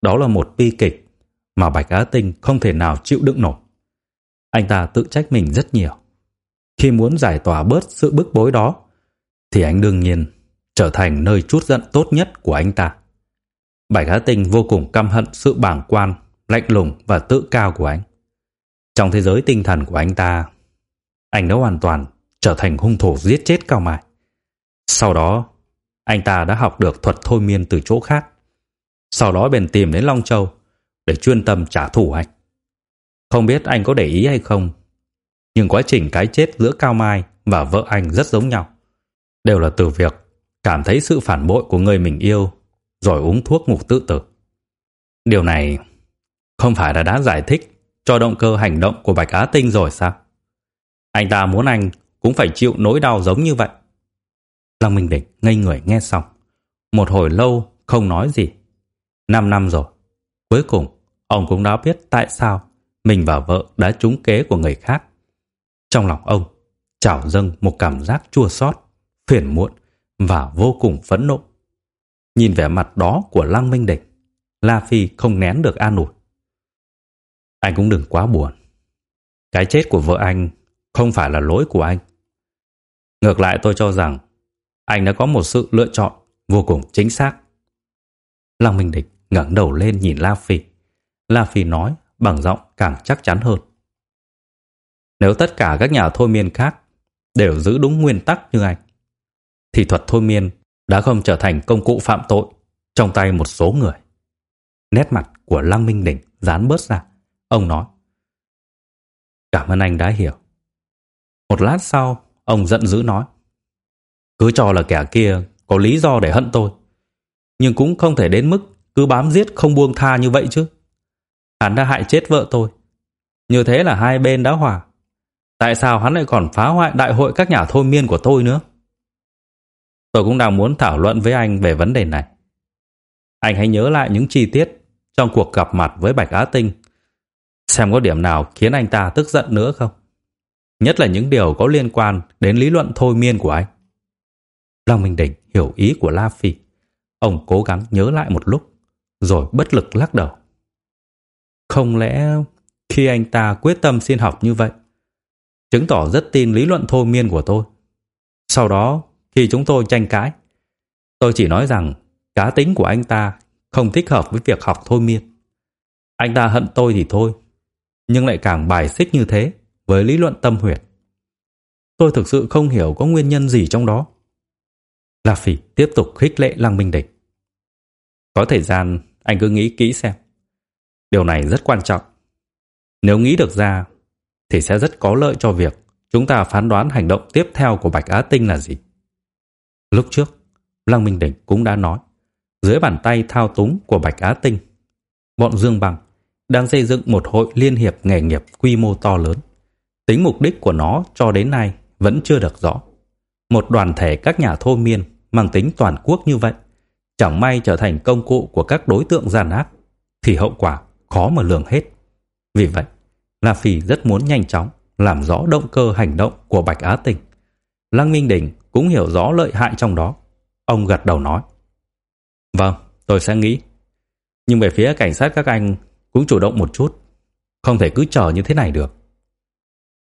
Đó là một bi kịch mà Bạch Á Tinh không thể nào chịu đựng nổi. Anh ta tự trách mình rất nhiều. Khi muốn giải tỏa bớt sự bức bối đó, thì anh đương nhiên trở thành nơi chút giận tốt nhất của anh ta. Bạch Á Tinh vô cùng căm hận sự bảng quan, lạnh lùng và tự cao của anh. Trong thế giới tinh thần của anh ta, anh đã hoàn toàn trở thành hung thủ giết chết Cao mại. Sau đó, anh ta đã học được thuật thôi miên từ chỗ khác. Sau đó bèn tìm đến Long Châu để chuyên tâm trả thù anh. Không biết anh có để ý hay không, nhưng quá trình cái chết giữa Cao Mai và vợ anh rất giống nhau. Đều là từ việc cảm thấy sự phản bội của người mình yêu rồi uống thuốc ngủ tự tử. Điều này không phải là đã giải thích cho động cơ hành động của Bạch Á Tinh rồi sao? Anh ta muốn anh cũng phải chịu nỗi đau giống như vậy. Lăng Minh Địch ngây người nghe xong. Một hồi lâu không nói gì. Năm năm rồi. Cuối cùng, ông cũng đã biết tại sao mình và vợ đã trúng kế của người khác. Trong lòng ông, trào dâng một cảm giác chua xót, phiền muộn và vô cùng phẫn nộ. Nhìn vẻ mặt đó của Lăng Minh Địch, La Phi không nén được an ủi. Anh cũng đừng quá buồn. Cái chết của vợ anh không phải là lỗi của anh. Ngược lại tôi cho rằng anh đã có một sự lựa chọn vô cùng chính xác. Lăng Minh Địch ngẩng đầu lên nhìn La Phi. La Phi nói bằng giọng càng chắc chắn hơn. Nếu tất cả các nhà thôi miên khác đều giữ đúng nguyên tắc như anh, thì thuật thôi miên đã không trở thành công cụ phạm tội trong tay một số người. Nét mặt của Lăng Minh Đỉnh dán bớt ra. Ông nói. Cảm ơn anh đã hiểu. Một lát sau, ông giận dữ nói. Cứ cho là kẻ kia có lý do để hận tôi. Nhưng cũng không thể đến mức cứ bám giết không buông tha như vậy chứ. Hắn đã hại chết vợ tôi. Như thế là hai bên đã hòa. Tại sao hắn lại còn phá hoại đại hội các nhà thôi miên của tôi nữa? Tôi cũng đang muốn thảo luận với anh về vấn đề này. Anh hãy nhớ lại những chi tiết trong cuộc gặp mặt với Bạch Á Tinh. Xem có điểm nào khiến anh ta tức giận nữa không? Nhất là những điều có liên quan đến lý luận thôi miên của anh. Long Minh Đỉnh hiểu ý của La Phi. Ông cố gắng nhớ lại một lúc, rồi bất lực lắc đầu. Không lẽ khi anh ta quyết tâm xin học như vậy, chứng tỏ rất tin lý luận thôi miên của tôi. Sau đó, khi chúng tôi tranh cãi, tôi chỉ nói rằng cá tính của anh ta không thích hợp với việc học thôi miên. Anh ta hận tôi thì thôi, nhưng lại càng bài xích như thế với lý luận tâm huyệt. Tôi thực sự không hiểu có nguyên nhân gì trong đó. La Phỉ tiếp tục khích lệ Lăng Minh Địch. Có thời gian, anh cứ nghĩ kỹ xem. Điều này rất quan trọng. Nếu nghĩ được ra, thì sẽ rất có lợi cho việc chúng ta phán đoán hành động tiếp theo của Bạch Á Tinh là gì. Lúc trước, Lăng Minh Đỉnh cũng đã nói, dưới bàn tay thao túng của Bạch Á Tinh, bọn Dương Bằng đang xây dựng một hội liên hiệp nghề nghiệp quy mô to lớn. Tính mục đích của nó cho đến nay vẫn chưa được rõ. Một đoàn thể các nhà thô miên mang tính toàn quốc như vậy, chẳng may trở thành công cụ của các đối tượng gian ác, thì hậu quả khó mà lường hết. Vì vậy, La Phi rất muốn nhanh chóng làm rõ động cơ hành động của Bạch Á Tinh. Lăng Minh Đình cũng hiểu rõ lợi hại trong đó. Ông gật đầu nói. Vâng, tôi sẽ nghĩ. Nhưng về phía cảnh sát các anh cũng chủ động một chút. Không thể cứ chờ như thế này được.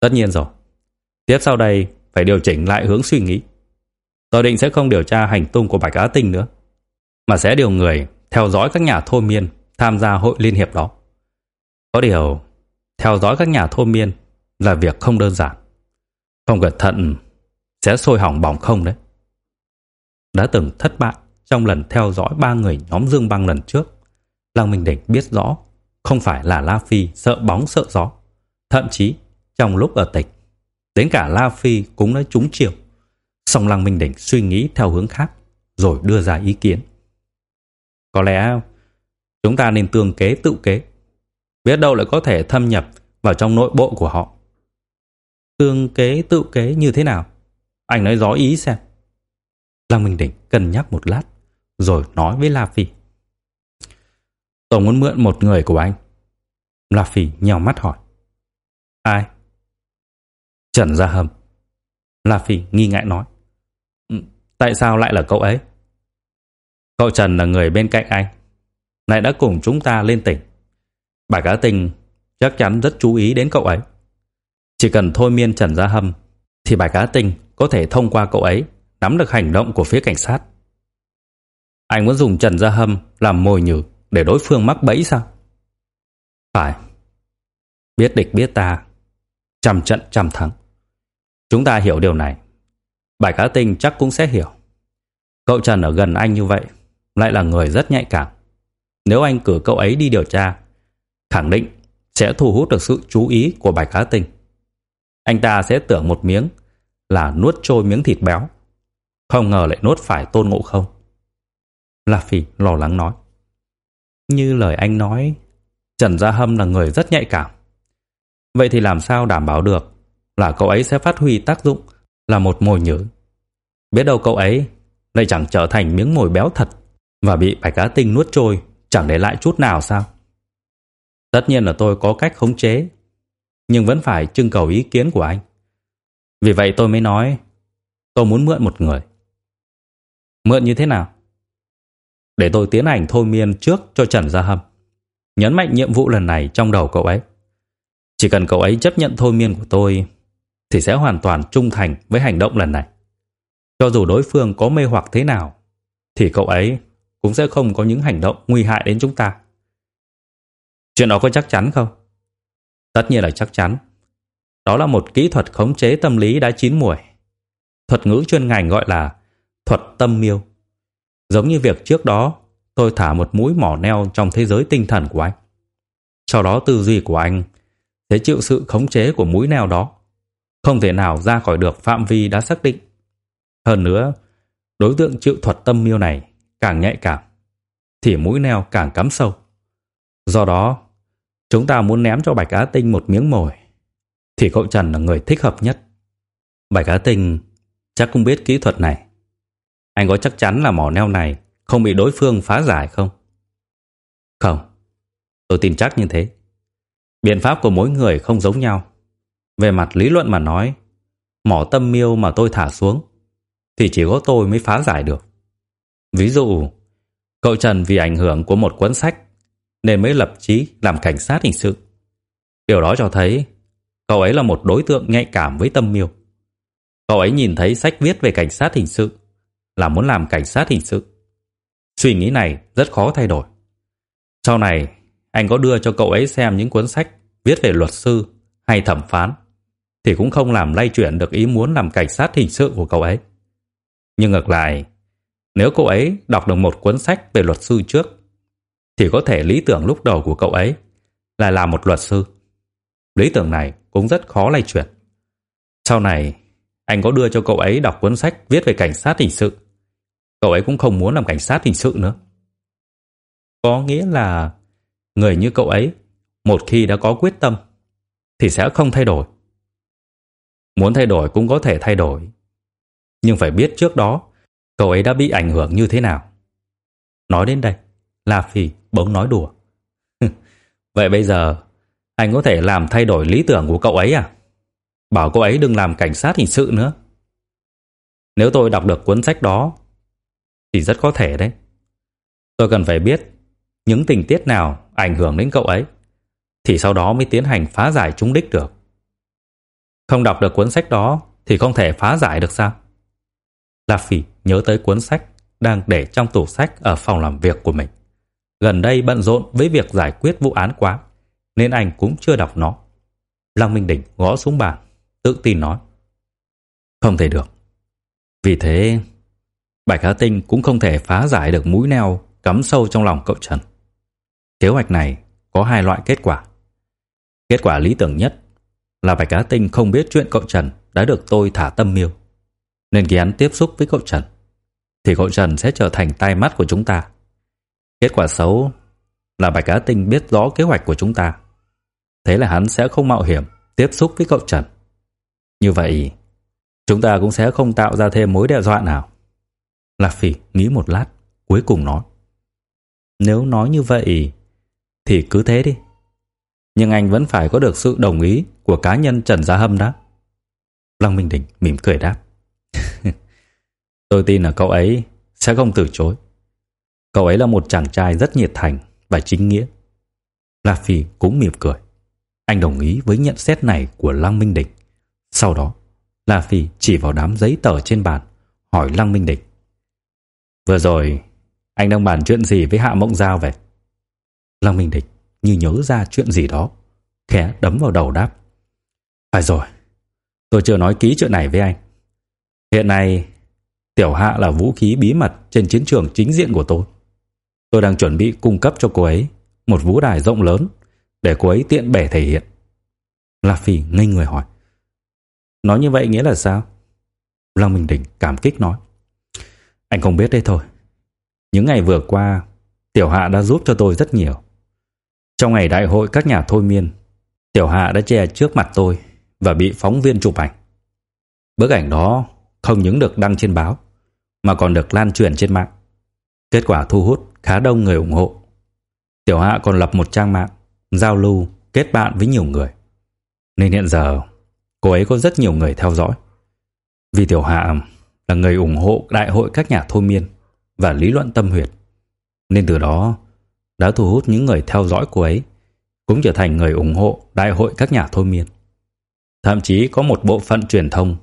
Tất nhiên rồi. Tiếp sau đây phải điều chỉnh lại hướng suy nghĩ. Tôi định sẽ không điều tra hành tung của Bạch Á Tinh nữa, mà sẽ điều người theo dõi các nhà thôi miên tham gia hội liên hiệp đó. Có điều, theo dõi các nhà thôi miên là việc không đơn giản. Không cẩn thận sẽ sôi hỏng bỏng không đấy. Đã từng thất bại trong lần theo dõi ba người nhóm Dương Băng lần trước, Lăng Minh Đỉnh biết rõ không phải là La Phi sợ bóng sợ gió. Thậm chí, trong lúc ở tịch, đến cả La Phi cũng đã trúng chiều. Song Lăng Minh Đỉnh suy nghĩ theo hướng khác, rồi đưa ra ý kiến. Có lẽ chúng ta nên tương kế tự kế. Biết đâu lại có thể thâm nhập vào trong nội bộ của họ. Tương kế tự kế như thế nào? Anh nói rõ ý xem. Lăng Minh Đỉnh cân nhắc một lát, rồi nói với La Phi. Tôi muốn mượn một người của anh. La Phi nhào mắt hỏi. Ai? Trần Gia Hầm. La Phi nghi ngại nói. Ừ, tại sao lại là cậu ấy? Cậu Trần là người bên cạnh anh. Lại đã cùng chúng ta lên tỉnh. Bà cá tình chắc chắn rất chú ý đến cậu ấy. Chỉ cần thôi miên Trần Gia Hâm thì bài cá tình có thể thông qua cậu ấy nắm được hành động của phía cảnh sát. Anh muốn dùng Trần Gia Hâm làm mồi nhử để đối phương mắc bẫy sao? Phải. Biết địch biết ta, trăm trận trăm thắng. Chúng ta hiểu điều này. Bài cá tinh chắc cũng sẽ hiểu. Cậu Trần ở gần anh như vậy, lại là người rất nhạy cảm. Nếu anh cử cậu ấy đi điều tra, khẳng định sẽ thu hút được sự chú ý của bạch cá tinh. Anh ta sẽ tưởng một miếng là nuốt trôi miếng thịt béo. Không ngờ lại nuốt phải tôn ngộ không. La Phi lo lắng nói. Như lời anh nói, Trần Gia Hâm là người rất nhạy cảm. Vậy thì làm sao đảm bảo được là cậu ấy sẽ phát huy tác dụng là một mồi nhử. Biết đâu cậu ấy lại chẳng trở thành miếng mồi béo thật và bị bạch cá tinh nuốt trôi chẳng để lại chút nào sao? Tất nhiên là tôi có cách khống chế nhưng vẫn phải trưng cầu ý kiến của anh. Vì vậy tôi mới nói, tôi muốn mượn một người. Mượn như thế nào? Để tôi tiến hành thôi miên trước cho Trần Gia Hâm. Nhấn mạnh nhiệm vụ lần này trong đầu cậu ấy. Chỉ cần cậu ấy chấp nhận thôi miên của tôi, thì sẽ hoàn toàn trung thành với hành động lần này. Cho dù đối phương có mê hoặc thế nào, thì cậu ấy cũng sẽ không có những hành động nguy hại đến chúng ta. Chuyện đó có chắc chắn không? Tất nhiên là chắc chắn. Đó là một kỹ thuật khống chế tâm lý đã chín muồi. Thuật ngữ chuyên ngành gọi là thuật tâm miêu. Giống như việc trước đó tôi thả một mũi mỏ neo trong thế giới tinh thần của anh. Sau đó tư duy của anh sẽ chịu sự khống chế của mũi neo đó, không thể nào ra khỏi được phạm vi đã xác định. Hơn nữa, đối tượng chịu thuật tâm miêu này càng nhạy cảm, thì mũi neo càng cắm sâu. Do đó, chúng ta muốn ném cho Bạch Á Tinh một miếng mồi, thì cậu Trần là người thích hợp nhất. Bạch Á Tinh chắc cũng biết kỹ thuật này. Anh có chắc chắn là mỏ neo này không bị đối phương phá giải không? Không, tôi tin chắc như thế. Biện pháp của mỗi người không giống nhau. Về mặt lý luận mà nói, mỏ tâm miêu mà tôi thả xuống thì chỉ có tôi mới phá giải được. Ví dụ, cậu Trần vì ảnh hưởng của một cuốn sách nên mới lập chí làm cảnh sát hình sự. Điều đó cho thấy cậu ấy là một đối tượng nhạy cảm với tâm miêu. Cậu ấy nhìn thấy sách viết về cảnh sát hình sự là muốn làm cảnh sát hình sự. Suy nghĩ này rất khó thay đổi. Sau này, anh có đưa cho cậu ấy xem những cuốn sách viết về luật sư hay thẩm phán thì cũng không làm lay chuyển được ý muốn làm cảnh sát hình sự của cậu ấy. Nhưng ngược lại, nếu cậu ấy đọc được một cuốn sách về luật sư trước thì có thể lý tưởng lúc đầu của cậu ấy là làm một luật sư. Lý tưởng này cũng rất khó lay chuyển. Sau này, anh có đưa cho cậu ấy đọc cuốn sách viết về cảnh sát hình sự. Cậu ấy cũng không muốn làm cảnh sát hình sự nữa. Có nghĩa là người như cậu ấy một khi đã có quyết tâm thì sẽ không thay đổi. Muốn thay đổi cũng có thể thay đổi, nhưng phải biết trước đó cậu ấy đã bị ảnh hưởng như thế nào. Nói đến đây, La Phi bỗng nói đùa. Vậy bây giờ, anh có thể làm thay đổi lý tưởng của cậu ấy à? Bảo cậu ấy đừng làm cảnh sát hình sự nữa. Nếu tôi đọc được cuốn sách đó, thì rất có thể đấy. Tôi cần phải biết những tình tiết nào ảnh hưởng đến cậu ấy, thì sau đó mới tiến hành phá giải chúng đích được. Không đọc được cuốn sách đó, thì không thể phá giải được sao? La Phi nhớ tới cuốn sách đang để trong tủ sách ở phòng làm việc của mình. Gần đây bận rộn với việc giải quyết vụ án quá, nên anh cũng chưa đọc nó. Lăng Minh Đỉnh gõ xuống bàn, tự tin nói. Không thể được. Vì thế, Bạch Hà Tinh cũng không thể phá giải được mũi neo cắm sâu trong lòng cậu Trần. Kế hoạch này có hai loại kết quả. Kết quả lý tưởng nhất là Bạch Cá Tinh không biết chuyện cậu Trần đã được tôi thả tâm miêu. Nên khi hắn tiếp xúc với cậu Trần, thì cậu Trần sẽ trở thành tai mắt của chúng ta. Kết quả xấu là Bạch Cá Tinh biết rõ kế hoạch của chúng ta. Thế là hắn sẽ không mạo hiểm tiếp xúc với cậu Trần. Như vậy, chúng ta cũng sẽ không tạo ra thêm mối đe dọa nào. Lạc Phỉ nghĩ một lát, cuối cùng nói. Nếu nói như vậy, thì cứ thế đi nhưng anh vẫn phải có được sự đồng ý của cá nhân Trần Gia Hâm đó. Lăng Minh Đình mỉm cười đáp. Tôi tin là cậu ấy sẽ không từ chối. Cậu ấy là một chàng trai rất nhiệt thành và chính nghĩa. La Phi cũng mỉm cười. Anh đồng ý với nhận xét này của Lăng Minh Địch. Sau đó, La Phi chỉ vào đám giấy tờ trên bàn, hỏi Lăng Minh Địch. Vừa rồi, anh đang bàn chuyện gì với Hạ Mộng Giao vậy? Lăng Minh Địch như nhớ ra chuyện gì đó, khẽ đấm vào đầu đáp. Phải rồi, tôi chưa nói kỹ chuyện này với anh. Hiện nay, tiểu hạ là vũ khí bí mật trên chiến trường chính diện của tôi. Tôi đang chuẩn bị cung cấp cho cô ấy một vũ đài rộng lớn để cô ấy tiện bề thể hiện. La Phi ngây người hỏi. Nói như vậy nghĩa là sao? Lăng Minh Đình cảm kích nói. Anh không biết đây thôi. Những ngày vừa qua, Tiểu Hạ đã giúp cho tôi rất nhiều. Trong ngày đại hội các nhà thôi miên, Tiểu Hạ đã che trước mặt tôi và bị phóng viên chụp ảnh. Bức ảnh đó không những được đăng trên báo mà còn được lan truyền trên mạng. Kết quả thu hút khá đông người ủng hộ. Tiểu Hạ còn lập một trang mạng giao lưu, kết bạn với nhiều người. Nên hiện giờ cô ấy có rất nhiều người theo dõi. Vì Tiểu Hạ là người ủng hộ đại hội các nhà thôi miên và lý luận tâm huyệt. Nên từ đó đã thu hút những người theo dõi cô ấy, cũng trở thành người ủng hộ đại hội các nhà thôi miên. Thậm chí có một bộ phận truyền thông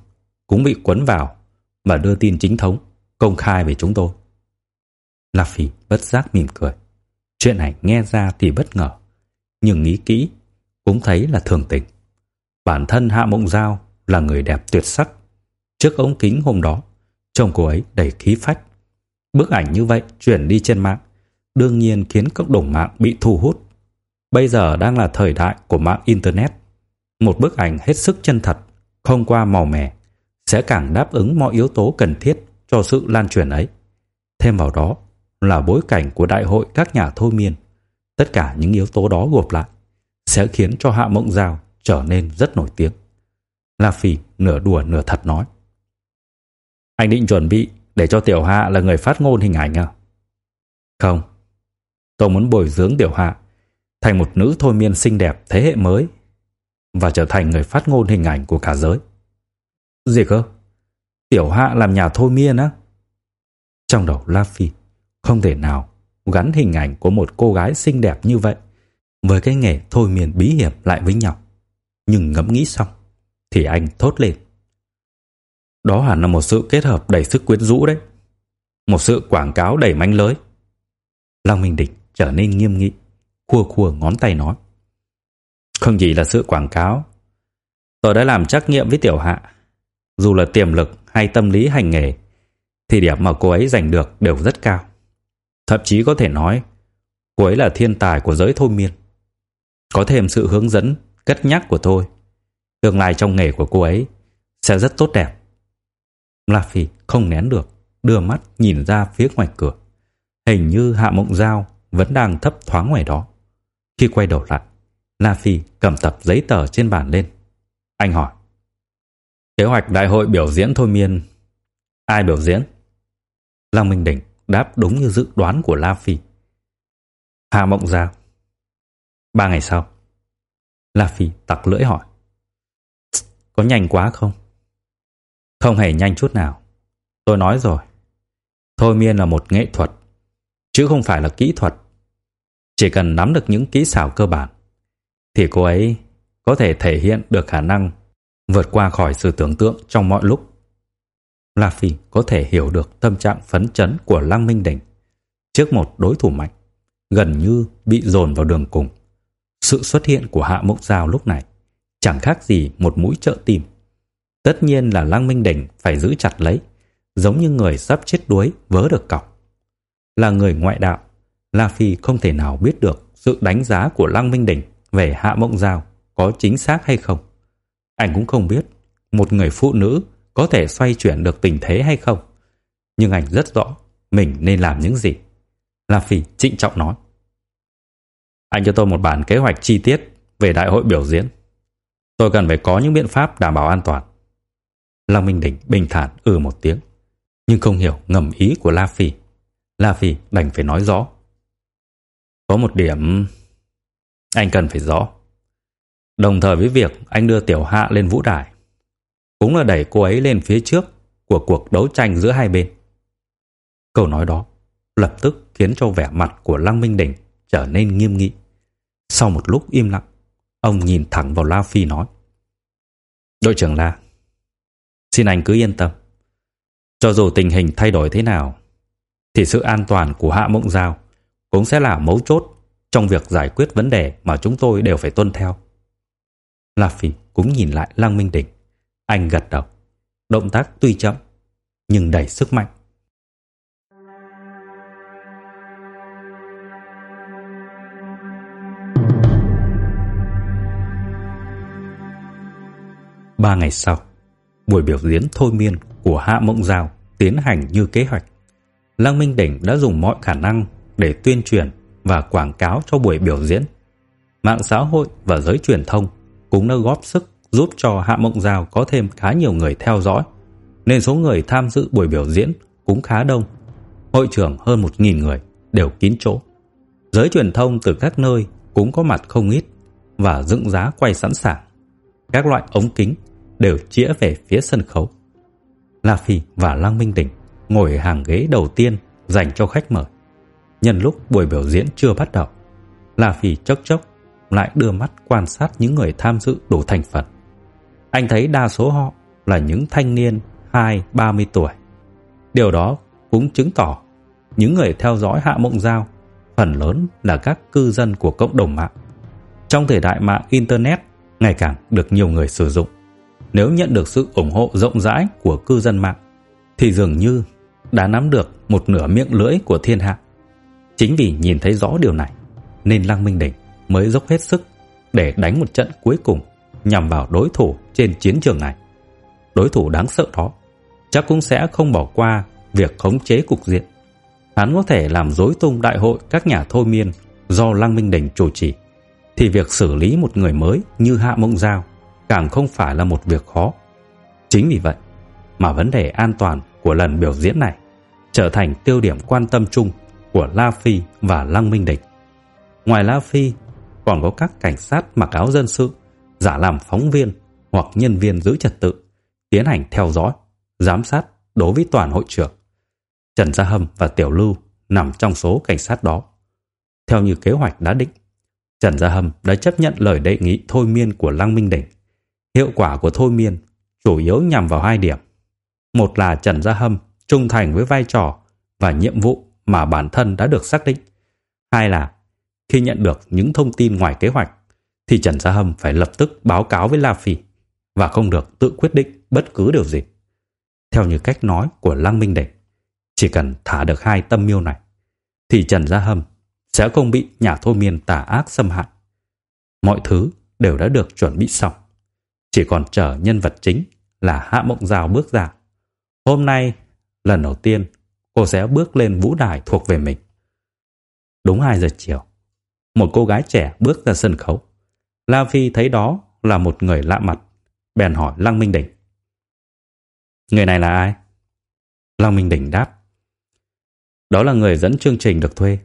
cũng bị cuốn vào và đưa tin chính thống công khai về chúng tôi. La Phi bất giác mỉm cười. Chuyện này nghe ra thì bất ngờ, nhưng nghĩ kỹ cũng thấy là thường tình. Bản thân Hạ Mộng Giao là người đẹp tuyệt sắc. Trước ống kính hôm đó, trông cô ấy đầy khí phách. Bức ảnh như vậy chuyển đi trên mạng, đương nhiên khiến cộng đồng mạng bị thu hút. Bây giờ đang là thời đại của mạng Internet. Một bức ảnh hết sức chân thật, không qua màu mè, sẽ càng đáp ứng mọi yếu tố cần thiết cho sự lan truyền ấy. Thêm vào đó là bối cảnh của đại hội các nhà thôi miên. Tất cả những yếu tố đó gộp lại sẽ khiến cho Hạ Mộng Giao trở nên rất nổi tiếng. La Phi nửa đùa nửa thật nói. Anh định chuẩn bị để cho Tiểu Hạ là người phát ngôn hình ảnh à? Không. Tôi muốn bồi dưỡng Tiểu Hạ thành một nữ thôi miên xinh đẹp thế hệ mới và trở thành người phát ngôn hình ảnh của cả giới. Gì cơ? Tiểu Hạ làm nhà thôi miên á? Trong đầu La Phi không thể nào gắn hình ảnh của một cô gái xinh đẹp như vậy với cái nghề thôi miên bí hiểm lại với nhau. Nhưng ngẫm nghĩ xong thì anh thốt lên. Đó hẳn là một sự kết hợp đầy sức quyến rũ đấy. Một sự quảng cáo đầy manh lưới. Long Minh Địch trở nên nghiêm nghị, khua khua ngón tay nói. Không chỉ là sự quảng cáo. Tôi đã làm trắc nghiệm với Tiểu Hạ. Dù là tiềm lực hay tâm lý hành nghề, thì điểm mà cô ấy giành được đều rất cao. Thậm chí có thể nói, cô ấy là thiên tài của giới thôi miên. Có thêm sự hướng dẫn, cất nhắc của tôi. Tương lai trong nghề của cô ấy sẽ rất tốt đẹp. La Phi không nén được, đưa mắt nhìn ra phía ngoài cửa. Hình như Hạ Mộng Giao vẫn đang thấp thoáng ngoài đó. Khi quay đầu lại, La Phi cầm tập giấy tờ trên bàn lên. Anh hỏi. Kế hoạch đại hội biểu diễn thôi miên. Ai biểu diễn? Lăng Minh Đỉnh đáp đúng như dự đoán của La Phi. Hà Mộng Giao. Ba ngày sau, La Phi tặc lưỡi hỏi. Có nhanh quá không? Không hề nhanh chút nào. Tôi nói rồi. Thôi miên là một nghệ thuật, chứ không phải là kỹ thuật. Chỉ cần nắm được những kỹ xảo cơ bản, thì cô ấy có thể thể hiện được khả năng vượt qua khỏi sự tưởng tượng trong mọi lúc. La Phi có thể hiểu được tâm trạng phấn chấn của Lăng Minh Đỉnh trước một đối thủ mạnh, gần như bị dồn vào đường cùng. Sự xuất hiện của Hạ Mộng Giao lúc này chẳng khác gì một mũi trợ tim. Tất nhiên là Lăng Minh Đỉnh phải giữ chặt lấy, giống như người sắp chết đuối vớ được cọc. Là người ngoại đạo, La Phi không thể nào biết được sự đánh giá của Lăng Minh Đỉnh về Hạ Mộng Giao có chính xác hay không. Anh cũng không biết một người phụ nữ có thể xoay chuyển được tình thế hay không. Nhưng anh rất rõ mình nên làm những gì. La Phi trịnh trọng nói. Anh cho tôi một bản kế hoạch chi tiết về đại hội biểu diễn. Tôi cần phải có những biện pháp đảm bảo an toàn. Long Minh Đỉnh bình thản ừ một tiếng, nhưng không hiểu ngầm ý của La Phi. La Phi đành phải nói rõ. Có một điểm anh cần phải rõ. Đồng thời với việc anh đưa Tiểu Hạ lên vũ đài, cũng là đẩy cô ấy lên phía trước của cuộc đấu tranh giữa hai bên. Câu nói đó lập tức khiến cho vẻ mặt của Lăng Minh Đỉnh trở nên nghiêm nghị. Sau một lúc im lặng, ông nhìn thẳng vào La Phi nói. Đội trưởng La, xin anh cứ yên tâm. Cho dù tình hình thay đổi thế nào, thì sự an toàn của Hạ Mộng Giao cũng sẽ là mấu chốt trong việc giải quyết vấn đề mà chúng tôi đều phải tuân theo. La Phi cũng nhìn lại Lăng Minh Đỉnh. Anh gật đầu. Động tác tuy chậm, nhưng đầy sức mạnh. Ba ngày sau, buổi biểu diễn thôi miên của Hạ Mộng Giao tiến hành như kế hoạch. Lăng Minh Đỉnh đã dùng mọi khả năng để tuyên truyền và quảng cáo cho buổi biểu diễn. Mạng xã hội và giới truyền thông cũng đã góp sức giúp cho Hạ Mộng Giao có thêm khá nhiều người theo dõi, nên số người tham dự buổi biểu diễn cũng khá đông. Hội trưởng hơn 1.000 người đều kín chỗ. Giới truyền thông từ các nơi cũng có mặt không ít và dựng giá quay sẵn sàng. Các loại ống kính đều chĩa về phía sân khấu. La Phi và Lăng Minh Đỉnh ngồi hàng ghế đầu tiên dành cho khách mời. Nhân lúc buổi biểu diễn chưa bắt đầu, La Phi chốc chốc lại đưa mắt quan sát những người tham dự đủ thành phần. Anh thấy đa số họ là những thanh niên 2-30 tuổi. Điều đó cũng chứng tỏ những người theo dõi Hạ Mộng Giao phần lớn là các cư dân của cộng đồng mạng. Trong thời đại mạng Internet ngày càng được nhiều người sử dụng, nếu nhận được sự ủng hộ rộng rãi của cư dân mạng, thì dường như đã nắm được một nửa miệng lưỡi của thiên hạ. Chính vì nhìn thấy rõ điều này, nên Lăng Minh Đỉnh mới dốc hết sức để đánh một trận cuối cùng nhằm vào đối thủ trên chiến trường này. Đối thủ đáng sợ đó chắc cũng sẽ không bỏ qua việc khống chế cục diện. Hắn có thể làm rối tung đại hội các nhà thôi miên do Lăng Minh đình chủ trì, thì việc xử lý một người mới như Hạ Mộng Giao càng không phải là một việc khó. Chính vì vậy mà vấn đề an toàn của lần biểu diễn này trở thành tiêu điểm quan tâm chung của La Phi và Lăng Minh Địch. Ngoài La Phi, còn có các cảnh sát mặc áo dân sự, giả làm phóng viên hoặc nhân viên giữ trật tự, tiến hành theo dõi, giám sát đối với toàn hội trưởng. Trần Gia Hâm và Tiểu Lưu nằm trong số cảnh sát đó. Theo như kế hoạch đã định, Trần Gia Hâm đã chấp nhận lời đề nghị thôi miên của Lăng Minh Đỉnh. Hiệu quả của thôi miên chủ yếu nhằm vào hai điểm. Một là Trần Gia Hâm trung thành với vai trò và nhiệm vụ mà bản thân đã được xác định. Hai là khi nhận được những thông tin ngoài kế hoạch thì Trần Gia Hâm phải lập tức báo cáo với La Phi và không được tự quyết định bất cứ điều gì. Theo như cách nói của Lăng Minh Đỉnh, chỉ cần thả được hai tâm miêu này thì Trần Gia Hâm sẽ không bị nhà thôi miên tà ác xâm hại. Mọi thứ đều đã được chuẩn bị xong. Chỉ còn chờ nhân vật chính là Hạ Mộng Giao bước ra. Hôm nay, lần đầu tiên, cô sẽ bước lên vũ đài thuộc về mình. Đúng 2 giờ chiều, một cô gái trẻ bước ra sân khấu. La Phi thấy đó là một người lạ mặt, bèn hỏi Lăng Minh Đỉnh. Người này là ai? Lăng Minh Đỉnh đáp. Đó là người dẫn chương trình được thuê,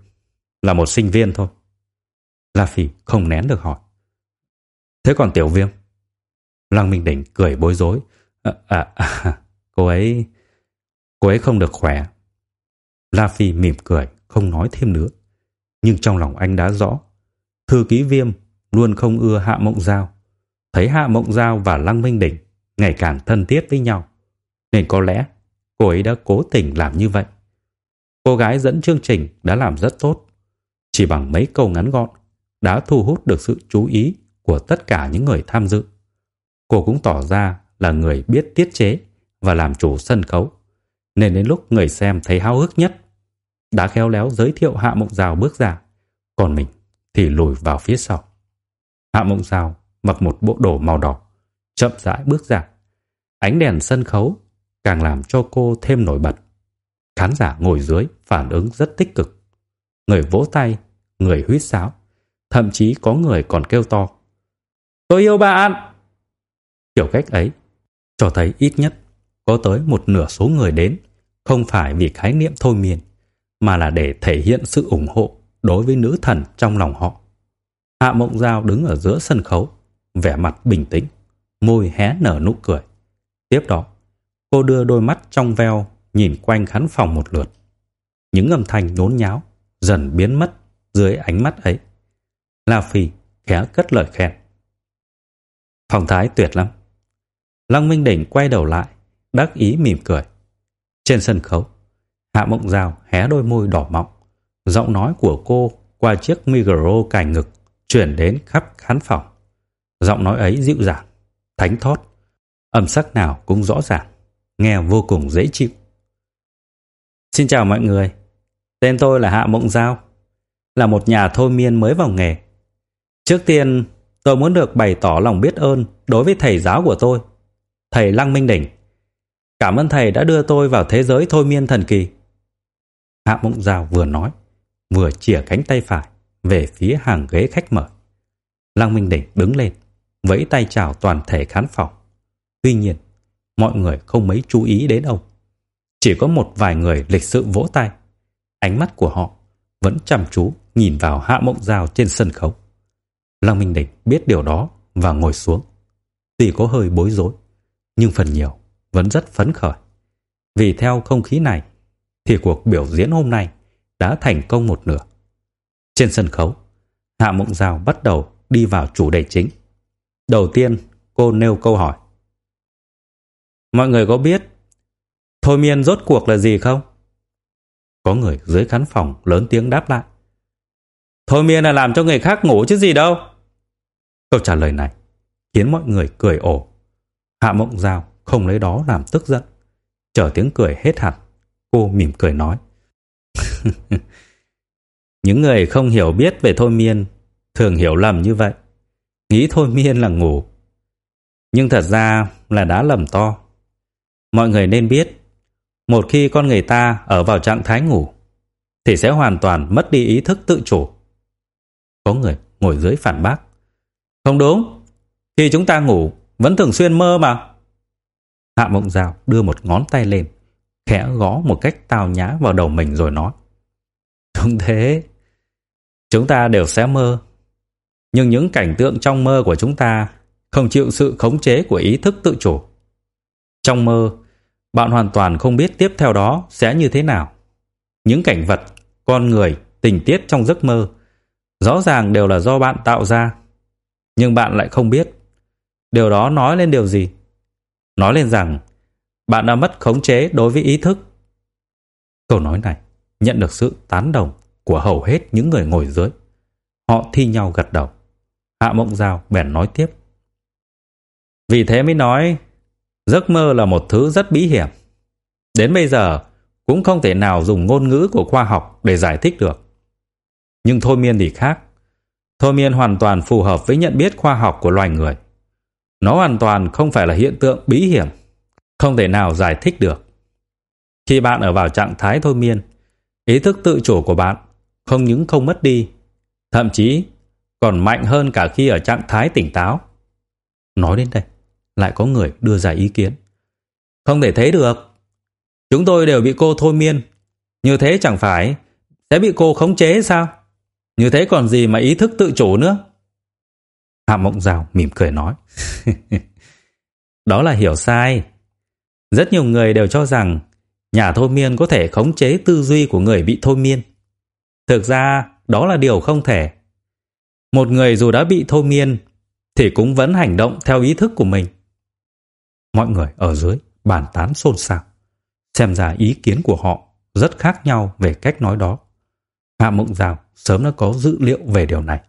là một sinh viên thôi. La Phi không nén được hỏi. Thế còn Tiểu Viêm? Lăng Minh Đỉnh cười bối rối. À, à, à, cô ấy... Cô ấy không được khỏe. La Phi mỉm cười, không nói thêm nữa. Nhưng trong lòng anh đã rõ. Thư ký Viêm luôn không ưa Hạ Mộng Giao. Thấy Hạ Mộng Giao và Lăng Minh Đỉnh ngày càng thân thiết với nhau. Nên có lẽ cô ấy đã cố tình làm như vậy. Cô gái dẫn chương trình đã làm rất tốt. Chỉ bằng mấy câu ngắn gọn đã thu hút được sự chú ý của tất cả những người tham dự. Cô cũng tỏ ra là người biết tiết chế và làm chủ sân khấu. Nên đến lúc người xem thấy háo hức nhất, đã khéo léo giới thiệu Hạ Mộng Giao bước ra, còn mình thì lùi vào phía sau. Hạ Mộng Giao mặc một bộ đồ màu đỏ, chậm rãi bước ra. Ánh đèn sân khấu càng làm cho cô thêm nổi bật. Khán giả ngồi dưới phản ứng rất tích cực. Người vỗ tay, người huýt sáo, thậm chí có người còn kêu to. Tôi yêu bạn! Kiểu cách ấy cho thấy ít nhất có tới một nửa số người đến không phải vì khái niệm thôi miên mà là để thể hiện sự ủng hộ đối với nữ thần trong lòng họ. Hạ Mộng Giao đứng ở giữa sân khấu, vẻ mặt bình tĩnh, môi hé nở nụ cười. Tiếp đó, cô đưa đôi mắt trong veo nhìn quanh khán phòng một lượt. Những âm thanh nhốn nháo dần biến mất dưới ánh mắt ấy. La Phi khẽ cất lời khen. Phòng thái tuyệt lắm. Lăng Minh Đỉnh quay đầu lại, đắc ý mỉm cười. Trên sân khấu, Hạ Mộng Giao hé đôi môi đỏ mọng. Giọng nói của cô qua chiếc micro cài ngực chuyển đến khắp khán phòng. Giọng nói ấy dịu dàng, thánh thót, âm sắc nào cũng rõ ràng, nghe vô cùng dễ chịu. Xin chào mọi người, tên tôi là Hạ Mộng Giao, là một nhà thôi miên mới vào nghề. Trước tiên, tôi muốn được bày tỏ lòng biết ơn đối với thầy giáo của tôi thầy Lăng Minh Đỉnh. Cảm ơn thầy đã đưa tôi vào thế giới thôi miên thần kỳ. Hạ Mộng Giao vừa nói, vừa chìa cánh tay phải về phía hàng ghế khách mời. Lăng Minh Đỉnh đứng lên, vẫy tay chào toàn thể khán phòng. Tuy nhiên, mọi người không mấy chú ý đến ông. Chỉ có một vài người lịch sự vỗ tay. Ánh mắt của họ vẫn chăm chú nhìn vào Hạ Mộng Giao trên sân khấu. Lăng Minh Đỉnh biết điều đó và ngồi xuống. Tuy có hơi bối rối, nhưng phần nhiều vẫn rất phấn khởi. Vì theo không khí này, thì cuộc biểu diễn hôm nay đã thành công một nửa. Trên sân khấu, Hạ Mộng Giao bắt đầu đi vào chủ đề chính. Đầu tiên, cô nêu câu hỏi. Mọi người có biết thôi miên rốt cuộc là gì không? Có người dưới khán phòng lớn tiếng đáp lại. Thôi miên là làm cho người khác ngủ chứ gì đâu. Câu trả lời này khiến mọi người cười ổ Hạ Mộng Giao không lấy đó làm tức giận. Chờ tiếng cười hết hẳn, Cô mỉm cười nói. Những người không hiểu biết về thôi miên thường hiểu lầm như vậy. Nghĩ thôi miên là ngủ. Nhưng thật ra là đã lầm to. Mọi người nên biết, một khi con người ta ở vào trạng thái ngủ, thì sẽ hoàn toàn mất đi ý thức tự chủ. Có người ngồi dưới phản bác. Không đúng, khi chúng ta ngủ vẫn thường xuyên mơ mà. Hạ Mộng Giao đưa một ngón tay lên, khẽ gõ một cách tào nhã vào đầu mình rồi nói. Đúng thế, chúng ta đều sẽ mơ. Nhưng những cảnh tượng trong mơ của chúng ta không chịu sự khống chế của ý thức tự chủ. Trong mơ, bạn hoàn toàn không biết tiếp theo đó sẽ như thế nào. Những cảnh vật, con người, tình tiết trong giấc mơ rõ ràng đều là do bạn tạo ra, nhưng bạn lại không biết. Điều đó nói lên điều gì? Nói lên rằng bạn đã mất khống chế đối với ý thức. Câu nói này nhận được sự tán đồng của hầu hết những người ngồi dưới. Họ thi nhau gật đầu. Hạ Mộng Giao bèn nói tiếp. Vì thế mới nói giấc mơ là một thứ rất bí hiểm. Đến bây giờ cũng không thể nào dùng ngôn ngữ của khoa học để giải thích được. Nhưng thôi miên thì khác. Thôi miên hoàn toàn phù hợp với nhận biết khoa học của loài người. Nó hoàn toàn không phải là hiện tượng bí hiểm, không thể nào giải thích được. Khi bạn ở vào trạng thái thôi miên, ý thức tự chủ của bạn không những không mất đi, thậm chí còn mạnh hơn cả khi ở trạng thái tỉnh táo. Nói đến đây, lại có người đưa ra ý kiến. Không thể thấy được. Chúng tôi đều bị cô thôi miên. Như thế chẳng phải sẽ bị cô khống chế sao? Như thế còn gì mà ý thức tự chủ nữa? Hạ Mộng Giao mỉm cười nói. Đó là hiểu sai. Rất nhiều người đều cho rằng nhà thôi miên có thể khống chế tư duy của người bị thôi miên. Thực ra, đó là điều không thể. Một người dù đã bị thôi miên thì cũng vẫn hành động theo ý thức của mình. Mọi người ở dưới bàn tán xôn xao. Xem ra ý kiến của họ rất khác nhau về cách nói đó. Hạ Mộng Giao sớm đã có dữ liệu về điều này.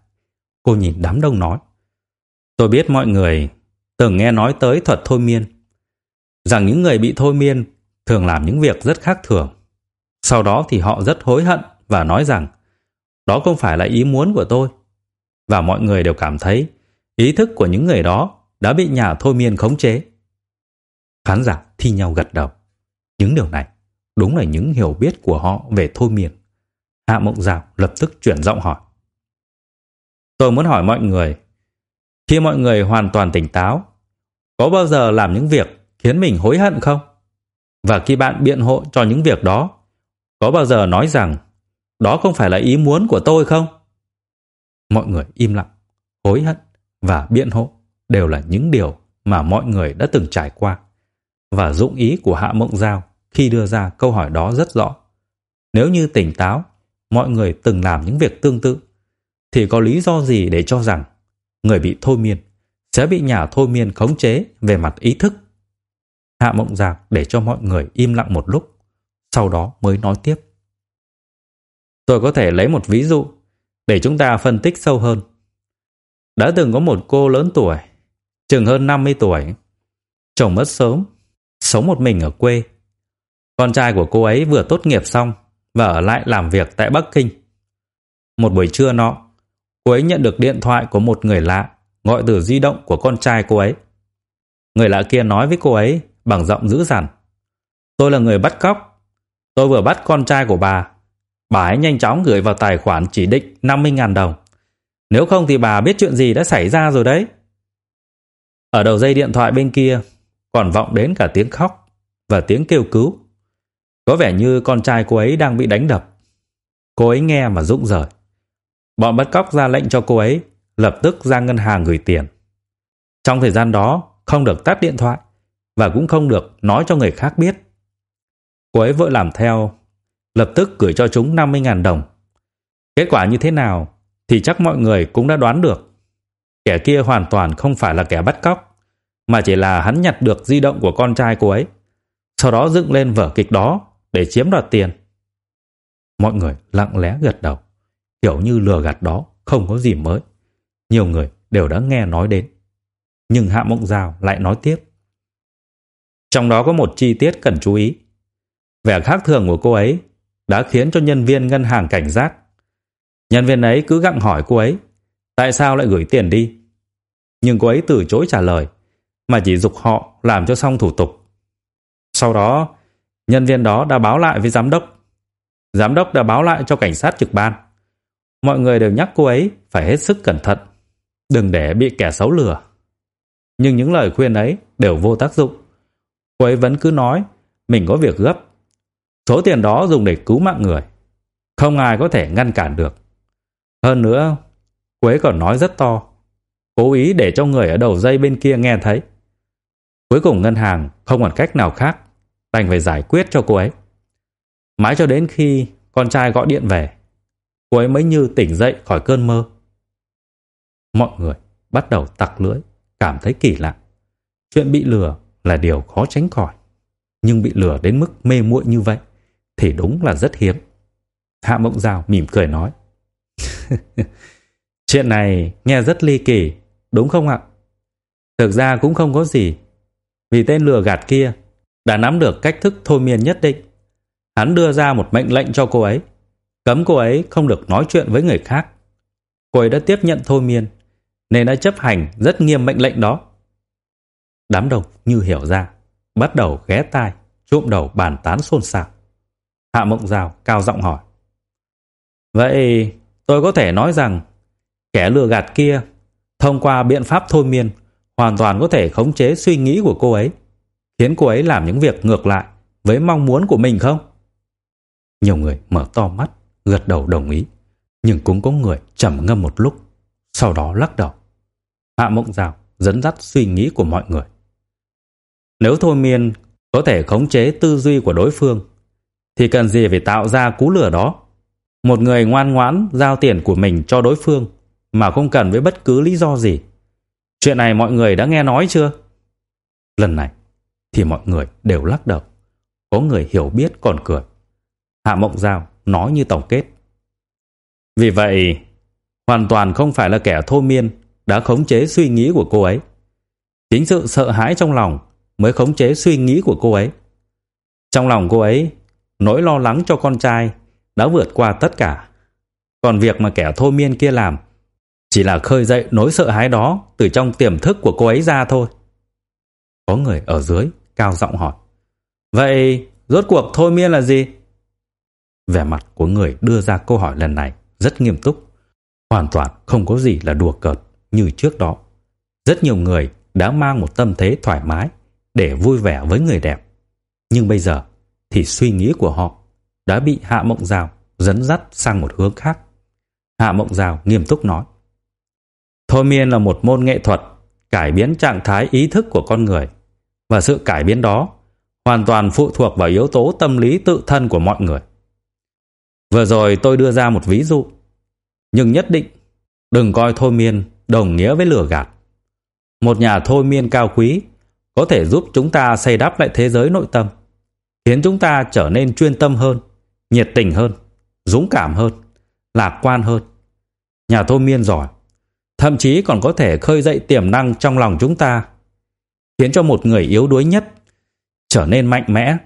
Cô nhìn đám đông nói. Tôi biết mọi người từng nghe nói tới thuật thôi miên. Rằng những người bị thôi miên thường làm những việc rất khác thường. Sau đó thì họ rất hối hận và nói rằng, đó không phải là ý muốn của tôi. Và mọi người đều cảm thấy ý thức của những người đó đã bị nhà thôi miên khống chế. Khán giả thi nhau gật đầu. Những điều này đúng là những hiểu biết của họ về thôi miên. Hạ Mộng Giao lập tức chuyển giọng hỏi. Tôi muốn hỏi mọi người, khi mọi người hoàn toàn tỉnh táo, có bao giờ làm những việc khiến mình hối hận không? Và khi bạn biện hộ cho những việc đó, có bao giờ nói rằng đó không phải là ý muốn của tôi không? Mọi người im lặng, hối hận và biện hộ đều là những điều mà mọi người đã từng trải qua. Và dụng ý của Hạ Mộng Giao khi đưa ra câu hỏi đó rất rõ. Nếu như tỉnh táo, mọi người từng làm những việc tương tự, thì có lý do gì để cho rằng người bị thôi miên sẽ bị nhà thôi miên khống chế về mặt ý thức? Hạ Mộng Giao để cho mọi người im lặng một lúc, sau đó mới nói tiếp. Tôi có thể lấy một ví dụ để chúng ta phân tích sâu hơn. Đã từng có một cô lớn tuổi, chừng hơn 50 tuổi, chồng mất sớm, sống một mình ở quê. Con trai của cô ấy vừa tốt nghiệp xong và ở lại làm việc tại Bắc Kinh. Một buổi trưa nọ, cô ấy nhận được điện thoại của một người lạ gọi từ di động của con trai cô ấy. Người lạ kia nói với cô ấy bằng giọng dữ dằn. Tôi là người bắt cóc. Tôi vừa bắt con trai của bà Bà ấy nhanh chóng gửi vào tài khoản chỉ định 50.000 đồng. Nếu không thì bà biết chuyện gì đã xảy ra rồi đấy. Ở đầu dây điện thoại bên kia, còn vọng đến cả tiếng khóc và tiếng kêu cứu. Có vẻ như con trai cô ấy đang bị đánh đập. Cô ấy nghe mà rụng rời. Bọn bắt cóc ra lệnh cho cô ấy lập tức ra ngân hàng gửi tiền. Trong thời gian đó, không được tắt điện thoại và cũng không được nói cho người khác biết. Cô ấy vội làm theo lập tức gửi cho chúng 50.000 đồng. Kết quả như thế nào thì chắc mọi người cũng đã đoán được. Kẻ kia hoàn toàn không phải là kẻ bắt cóc, mà chỉ là hắn nhặt được di động của con trai cô ấy, sau đó dựng lên vở kịch đó để chiếm đoạt tiền. Mọi người lặng lẽ gật đầu, kiểu như lừa gạt đó không có gì mới. Nhiều người đều đã nghe nói đến. Nhưng Hạ Mộng Giao lại nói tiếp. Trong đó có một chi tiết cần chú ý. Vẻ khác thường của cô ấy đã khiến cho nhân viên ngân hàng cảnh giác. Nhân viên ấy cứ gặng hỏi cô ấy tại sao lại gửi tiền đi. Nhưng cô ấy từ chối trả lời mà chỉ dục họ làm cho xong thủ tục. Sau đó, nhân viên đó đã báo lại với giám đốc. Giám đốc đã báo lại cho cảnh sát trực ban. Mọi người đều nhắc cô ấy phải hết sức cẩn thận, đừng để bị kẻ xấu lừa. Nhưng những lời khuyên ấy đều vô tác dụng. Cô ấy vẫn cứ nói mình có việc gấp. Số tiền đó dùng để cứu mạng người. Không ai có thể ngăn cản được. Hơn nữa, Quế còn nói rất to. Cố ý để cho người ở đầu dây bên kia nghe thấy. Cuối cùng ngân hàng không còn cách nào khác, đành phải giải quyết cho cô ấy. Mãi cho đến khi con trai gọi điện về, cô ấy mới như tỉnh dậy khỏi cơn mơ. Mọi người bắt đầu tặc lưỡi, cảm thấy kỳ lạ. Chuyện bị lừa là điều khó tránh khỏi, nhưng bị lừa đến mức mê muội như vậy thì đúng là rất hiếm. Hạ Mộng Giao mỉm cười nói: "Chuyện này nghe rất ly kỳ, đúng không ạ? Thực ra cũng không có gì, vì tên lừa gạt kia đã nắm được cách thức thôi miên nhất định. Hắn đưa ra một mệnh lệnh cho cô ấy, cấm cô ấy không được nói chuyện với người khác. Cô ấy đã tiếp nhận thôi miên, nên đã chấp hành rất nghiêm mệnh lệnh đó. Đám đông như hiểu ra, bắt đầu ghé tai, trộm đầu bàn tán xôn xao. Hạ Mộng Giao cao giọng hỏi: "Vậy tôi có thể nói rằng kẻ lừa gạt kia thông qua biện pháp thôi miên hoàn toàn có thể khống chế suy nghĩ của cô ấy, khiến cô ấy làm những việc ngược lại với mong muốn của mình không?" Nhiều người mở to mắt, gật đầu đồng ý, nhưng cũng có người trầm ngâm một lúc, sau đó lắc đầu. Hạ Mộng Giao dẫn dắt suy nghĩ của mọi người. Nếu thôi miên có thể khống chế tư duy của đối phương, thì cần gì phải tạo ra cú lửa đó? Một người ngoan ngoãn giao tiền của mình cho đối phương mà không cần với bất cứ lý do gì. Chuyện này mọi người đã nghe nói chưa? Lần này thì mọi người đều lắc đầu. Có người hiểu biết còn cười. Hạ Mộng Giao nói như tổng kết. Vì vậy, hoàn toàn không phải là kẻ thô miên đã khống chế suy nghĩ của cô ấy. Chính sự sợ hãi trong lòng mới khống chế suy nghĩ của cô ấy. Trong lòng cô ấy, nỗi lo lắng cho con trai đã vượt qua tất cả. Còn việc mà kẻ Thôi miên kia làm chỉ là khơi dậy nỗi sợ hãi đó từ trong tiềm thức của cô ấy ra thôi. Có người ở dưới cao giọng hỏi. Vậy rốt cuộc thôi miên là gì? Vẻ mặt của người đưa ra câu hỏi lần này rất nghiêm túc. Hoàn toàn không có gì là đùa cợt như trước đó. Rất nhiều người đã mang một tâm thế thoải mái để vui vẻ với người đẹp. Nhưng bây giờ thì suy nghĩ của họ đã bị Hạ Mộng Giao dẫn dắt sang một hướng khác. Hạ Mộng Giao nghiêm túc nói. Thôi miên là một môn nghệ thuật cải biến trạng thái ý thức của con người và sự cải biến đó hoàn toàn phụ thuộc vào yếu tố tâm lý tự thân của mọi người. Vừa rồi tôi đưa ra một ví dụ, nhưng nhất định đừng coi thôi miên đồng nghĩa với lừa gạt. Một nhà thôi miên cao quý có thể giúp chúng ta xây đắp lại thế giới nội tâm, khiến chúng ta trở nên chuyên tâm hơn, nhiệt tình hơn, dũng cảm hơn, lạc quan hơn. Nhà thôi miên giỏi, thậm chí còn có thể khơi dậy tiềm năng trong lòng chúng ta, khiến cho một người yếu đuối nhất trở nên mạnh mẽ